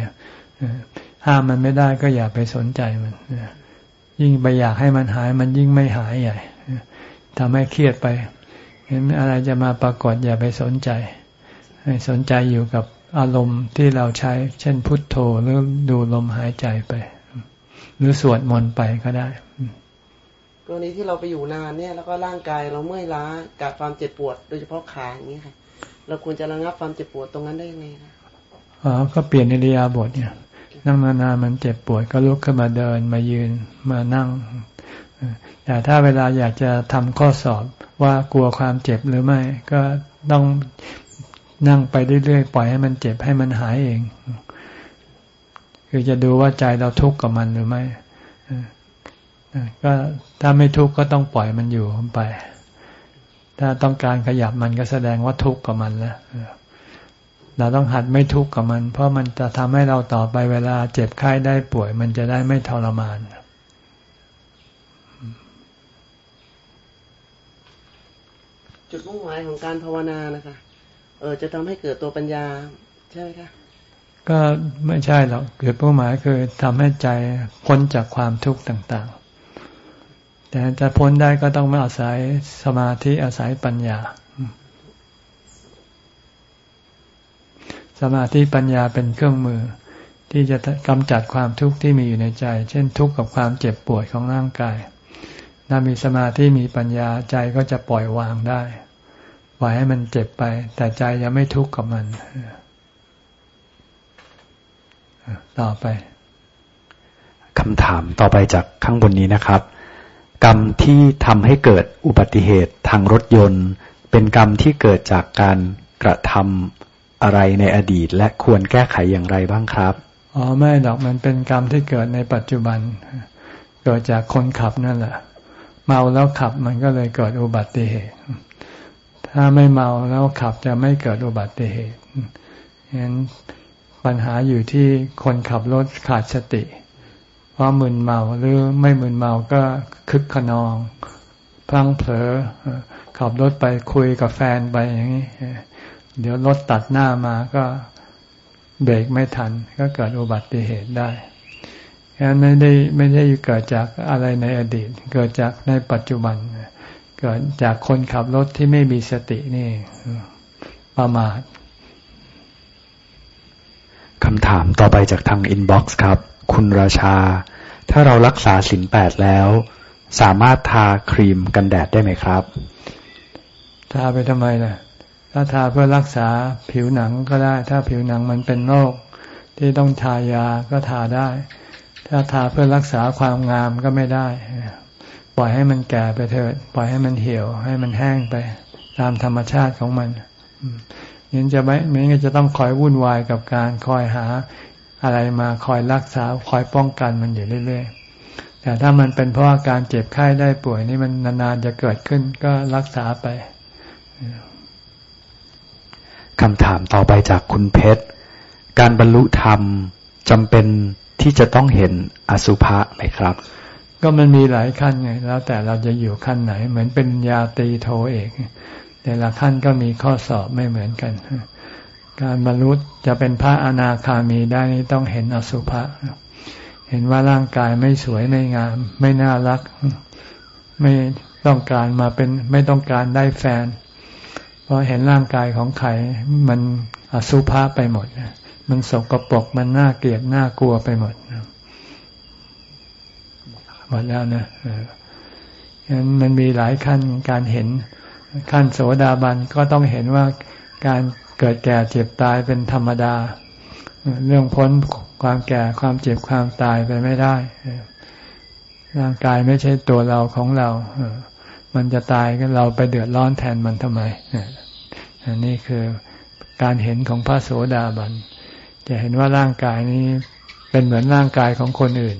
ห้ามมันไม่ได้ก็อย่าไปสนใจมันยิ่งไปอยากให้มันหาย มันยิ่งไม่หายใหญ่ ทำให้เครียดไป เห็นอะไรจะมาปรากฏอย่าไปสนใจ ให้สนใจอยู่กับอารมณ์ที่เราใช้ เช่นพุทโธหรือดูลมหายใจไป หรือสวดมนต์ไปก็ได้กรณีที่เราไปอยู่นานเนี่ยแล้วก็ร่างกายเราเมื่อยล้ากับความเจ็บปวด โดยเฉพาะขาอย่างนี้ค่ะ เราควรจะระงับความเจ็บปวดตรงนั้นได้ยังไงคะอ๋อก็เปลี่ยนอิริยาบถเนี่ยนั่งนานๆมันเจ็บปวดก็ลุกขึ้นมาเดินมายืนมานั่ง แต่ถ้าเวลาอยากจะทำข้อสอบว่ากลัวความเจ็บหรือไม่ ก็ต้องนั่งไปเรื่อยๆปล่อยให้มันเจ็บให้มันหายเอง คือจะดูว่าใจเราทุกข์กับมันหรือไม่ก็ถ้าไม่ทุกข์ก็ต้องปล่อยมันอยู่ไป ถ้าต้องการขยับมันก็แสดงว่าทุกข์กับมันแล้วเราต้องหัดไม่ทุกข์กับมัน เพราะมันจะทำให้เราต่อไปเวลาเจ็บไข้ได้ป่วย มันจะได้ไม่ทรมาน จุดมุ่งหมายของการภาวนานะคะ เออจะทำให้เกิดตัวปัญญาใช่ไหมคะก็ไม่ใช่หรอกเกิดเป้าหมายคือทำให้ใจพ้นจากความทุกข์ต่างๆ แต่จะพ้นได้ก็ต้องมาอาศัยสมาธิอาศัยปัญญา สมาธิปัญญาเป็นเครื่องมือ ที่จะกำจัดความทุกข์ที่มีอยู่ในใจ เช่นทุกข์กับความเจ็บปวดของร่างกาย ถ้ามีสมาธิมีปัญญาใจก็จะปล่อยวางได้ ปล่อยให้มันเจ็บไป แต่ใจยังไม่ทุกข์กับมัน ต่อไปคำถามต่อไปจากข้างบนนี้นะครับ กรรมที่ทำให้เกิดอุบัติเหตุทางรถยนต์ เป็นกรรมที่เกิดจากการกระทำอะไรในอดีต และควรแก้ไขอย่างไรบ้างครับอ๋อไม่หรอกมันเป็นกรรมที่เกิดในปัจจุบัน เกิดจากคนขับนั่นแหละ เมาแล้วขับมันก็เลยเกิดอุบัติเหตุ ถ้าไม่เมาแล้วขับจะไม่เกิดอุบัติเหตุฉะนั้นปัญหาอยู่ที่คนขับรถขาดสติ เพราะมึนเมาหรือไม่มึนเมาก็คึกขนอง พลังเผลอขับรถไปคุยกับแฟนไปอย่างนี้ เดี๋ยวรถตัดหน้ามาก็เบรกไม่ทัน ก็เกิดอุบัติเหตุได้ ฉะนั้นไม่ได้ไม่ได้เกิดจากอะไรในอดีต เกิดจากในปัจจุบัน เกิดจากคนขับรถที่ไม่มีสตินี่ ประมาทคำถามต่อไปจากทาง inbox ครับ คุณราชา ถ้าเรารักษาศีลแปดแล้ว สามารถทาครีมกันแดดได้ไหมครับ ทาไปทำไมล่ะ ถ้าทาเพื่อรักษาผิวหนังก็ได้ ถ้าผิวหนังมันเป็นโรคที่ต้องทายาก็ทาได้ ถ้าทาเพื่อรักษาความงามก็ไม่ได้ ปล่อยให้มันแก่ไปเถิด ปล่อยให้มันเหี่ยว ให้มันแห้งไป ตามธรรมชาติของมันยันจะไม่ไม่งั้นจะต้องคอยวุ่นวายกับการคอยหาอะไรมาคอยรักษาคอยป้องกันมันอยู่เรื่อย ๆ แต่ถ้ามันเป็นเพราะอาการเจ็บไข้ได้ป่วยนี่มันนานๆจะเกิดขึ้นก็รักษาไปคำถามต่อไปจากคุณเพชร การบรรลุธรรมจำเป็น ที่จะต้องเห็นอสุภะไหมครับ ก็มันมีหลายขั้นไง แล้วแต่เราจะอยู่ขั้นไหน เหมือนเป็นยาตีโทเอกแต่ละขั้นก็มีข้อสอบไม่เหมือนกัน การบรรลุจะเป็นพระอนาคามีได้นี้ต้องเห็นอสุภะเห็นว่าร่างกายไม่สวยไม่งาม ไม่น่ารัก ไม่ต้องการมาเป็น ไม่ต้องการได้แฟนพอเห็นร่างกายของใครมันอสุภะไปหมด มันสกปรกมันน่าเกลียดน่ากลัวไปหมดหมดแล้วนะฉะนั้นมันมีหลายขั้นการเห็นขั้นโสดาบันก็ต้องเห็นว่าการเกิดแก่เจ็บตายเป็นธรรมดา เรื่องพ้นความแก่ความเจ็บความตายไปไม่ได้ร่างกายไม่ใช่ตัวเราของเรา มันจะตายก็เราไปเดือดร้อนแทนมันทำไมอันนี้คือการเห็นของพระโสดาบัน จะเห็นว่าร่างกายนี้เป็นเหมือนร่างกายของคนอื่น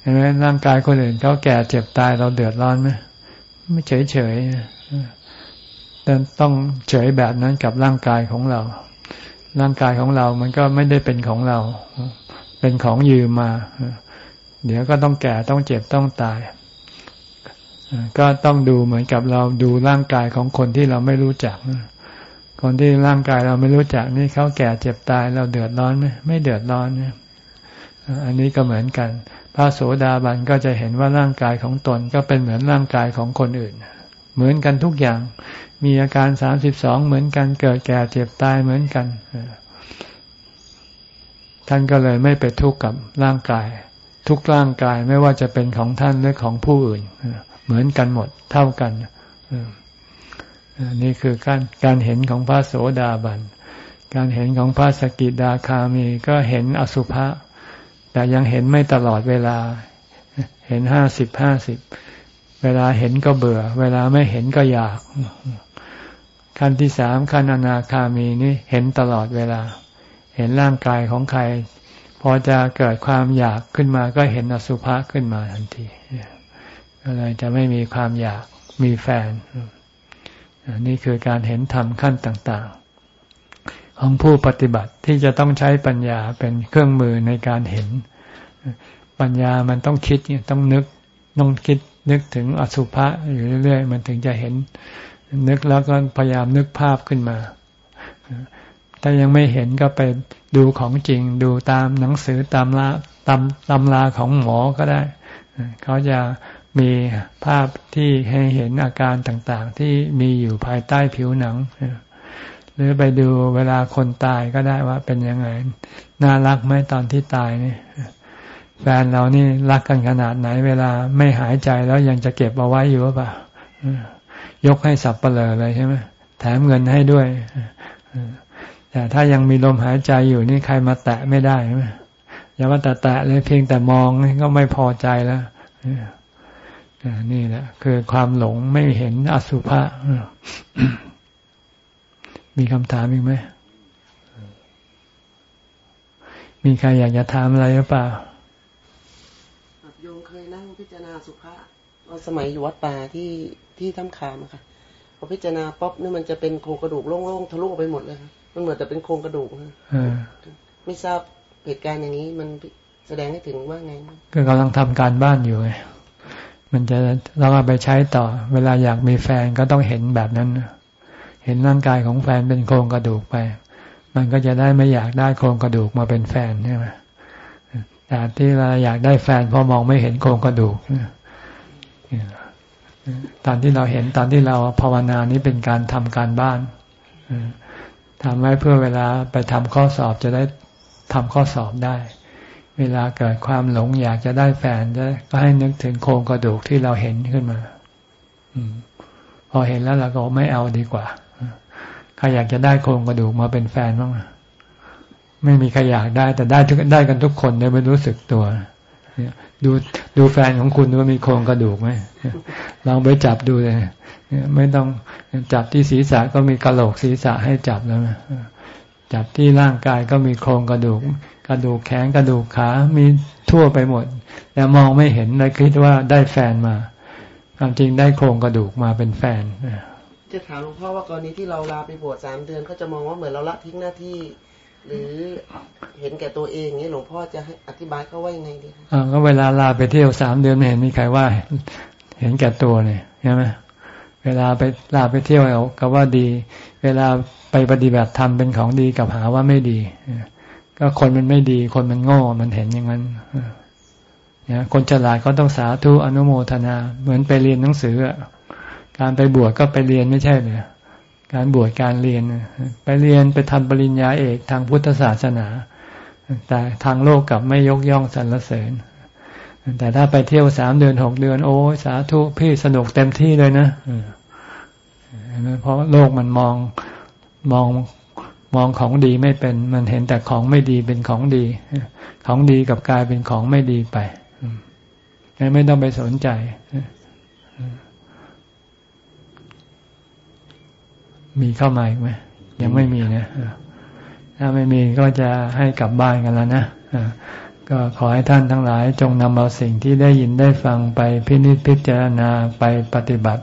เห็นไหมร่างกายคนอื่นเขาแก่เจ็บตายเราเดือดร้อนไหมไม่เฉยเฉยแต่ต้องเฉยแบบนั้นกับร่างกายของเรา ร่างกายของเรามันก็ไม่ได้เป็นของเรา เป็นของยืมมา เดี๋ยวก็ต้องแก่ต้องเจ็บต้องตาย ก็ต้องดูเหมือนกับเราดูร่างกายของคนที่เราไม่รู้จัก คนที่ร่างกายเราไม่รู้จักนี่เขาแก่เจ็บตายเราเดือดร้อนไหมไม่เดือดร้อนนี่ยอันนี้ก็เหมือนกัน พระโสดาบันก็จะเห็นว่าร่างกายของตนก็เป็นเหมือนร่างกายของคนอื่น เหมือนกันทุกอย่าง มีอาการสามสิบสองเหมือนกัน เกิดแก่เจ็บตายเหมือนกันท่านก็เลยไม่ไปทุกข์กับร่างกาย ทุกร่างกายไม่ว่าจะเป็นของท่านหรือของผู้อื่น เหมือนกันหมดเท่ากัน นี่คือการการเห็นของพระโสดาบัน การเห็นของพระสกิดาคามีก็เห็นอสุภะแต่ยังเห็นไม่ตลอดเวลา เห็นห้าสิบห้าสิบเวลาเห็นก็เบื่อ เวลาไม่เห็นก็อยาก ขั้นที่สามขั้นอนาคามีนี่เห็นตลอดเวลา เห็นร่างกายของใคร พอจะเกิดความอยากขึ้นมาก็เห็นอสุภะขึ้นมาทันที ก็เลยจะไม่มีความอยากมีแฟน นี่คือการเห็นธรรมขั้นต่างๆ ของผู้ปฏิบัติที่จะต้องใช้ปัญญาเป็นเครื่องมือในการเห็น ปัญญามันต้องคิดต้องนึกต้องคิดนึกถึงอสุภะอยู่เรื่อยๆ มันถึงจะเห็น นึกแล้วก็พยายามนึกภาพขึ้นมาถ้ายังไม่เห็นก็ไปดูของจริง ดูตามหนังสือตามลาตามตำราของหมอก็ได้ เขาจะ มีภาพที่ให้เห็นอาการต่างๆ ที่มีอยู่ภายใต้ผิวหนัง หรือไปดูเวลาคนตายก็ได้ว่าเป็นยังไง น่ารักไหมตอนที่ตายนี่แฟนเรานี่รักกันขนาดไหน เวลาไม่หายใจแล้วยังจะเก็บเอาไว้อยู่หรือเปล่ายกให้สับเปลอเลยใช่ไหมแถมเงินให้ด้วยแต่ถ้ายังมีลมหายใจอยู่นี่ใครมาแตะไม่ได้ใช่ไหมอย่าว่าแต่แตะเลยเพียงแต่มองก็ไม่พอใจแล้ว นี่แหละ คือความหลงไม่เห็นอสุภะมีคำถามอีกไหม มีใครอยากจะถามอะไรหรือเปล่าโยมเคยนั่งพิจารณาสุภะตอนสมัยอยู่วัดป่าที่ที่ถ้ำคามค่ะพอพิจารณาป๊อปนี่มันจะเป็นโครงกระดูกโล่งๆทะลุไปหมดเลยมันเหมือนแต่เป็นโครงกระดูกนะไม่ทราบเหตุการณ์อย่างนี้มันแสดงให้ถึงว่าไงก็กำลังทำการบ้านอยู่ไง มันจะเราเอาไปใช้ต่อ เวลาอยากมีแฟนก็ต้องเห็นแบบนั้น เห็นร่างกายของแฟนเป็นโครงกระดูกไป มันก็จะได้ไม่อยากได้โครงกระดูกมาเป็นแฟนใช่ไหมแต่ที่เราอยากได้แฟนพอมองไม่เห็นโครงกระดูกตอนที่เราเห็นตอนที่เราภาวนานี้เป็นการทำการบ้านทำไว้เพื่อเวลาไปทำข้อสอบจะได้ทำข้อสอบได้ เวลาเกิดความหลงอยากจะได้แฟนจะก็ให้นึกถึงโครงกระดูกที่เราเห็นขึ้นมาอืพอเห็นแล้วเราก็ไม่เอาดีกว่าใครอยากจะได้โครงกระดูกมาเป็นแฟนบ้างไม่มีใครอยากได้ แต่ได้ทุกได้กันทุกคนเลยไม่รู้สึกตัวดูดูแฟนของคุณว่ามีโครงกระดูกไหมลองไปจับดูเลยไม่ต้องจับที่ศีรษะก็มีกระโหลกศีรษะให้จับแล้วนะจับที่ร่างกายก็มีโครงกระดูก กระดูกแขนกระดูกขา มีทั่วไปหมด แต่มองไม่เห็นเลยคิดว่าได้แฟนมา ความจริงได้โครงกระดูกมาเป็นแฟนจะถามหลวงพ่อว่ากรณีที่เราลาไปบวชสามเดือนเขาจะมองว่าเหมือนเราละทิ้งหน้าที่ หรือเห็นแก่ตัวเองนี้หลวงพ่อจะให้อธิบายเขาว่ายังไงดีคะอ่าก็เวลาลาไปเที่ยวสามเดือนไม่เห็นมีใครว่า เห็นแก่ตัวเนี่ยใช่ไหมเวลาไปลาไปเที่ยวเอาก็ว่าดี เวลาไปปฏิบัติธรรมเป็นของดีกับหาว่าไม่ดี ก็คนมันไม่ดี คนมันโง่มันเห็นอย่างนั้นนี่ยคนฉลาดก็ต้องสาธุอนุโมทนา เหมือนไปเรียนหนังสือการไปบวชก็ไปเรียนไม่ใช่เลยการบวชการเรียน ไปเรียนไปทำปริญญาเอกทางพุทธศาสนา แต่ทางโลกกับไม่ยกย่องสรรเสริญ แต่ถ้าไปเที่ยวสามเดือนหกเดือน โอ้สาธุพี่สนุกเต็มที่เลยนะเพราะโลกมันมองมอง มองของดีไม่เป็น มันเห็นแต่ของไม่ดีเป็นของดี ของดีกับกลายเป็นของไม่ดีไปไม่ต้องไปสนใจมีเข้ามาอีกไหมยังไม่มีนะถ้าไม่มีก็จะให้กลับบ้านกันแล้วนะก็ขอให้ท่านทั้งหลายจงนำเอาสิ่งที่ได้ยินได้ฟังไปพินิจพิจารณาไปปฏิบัติ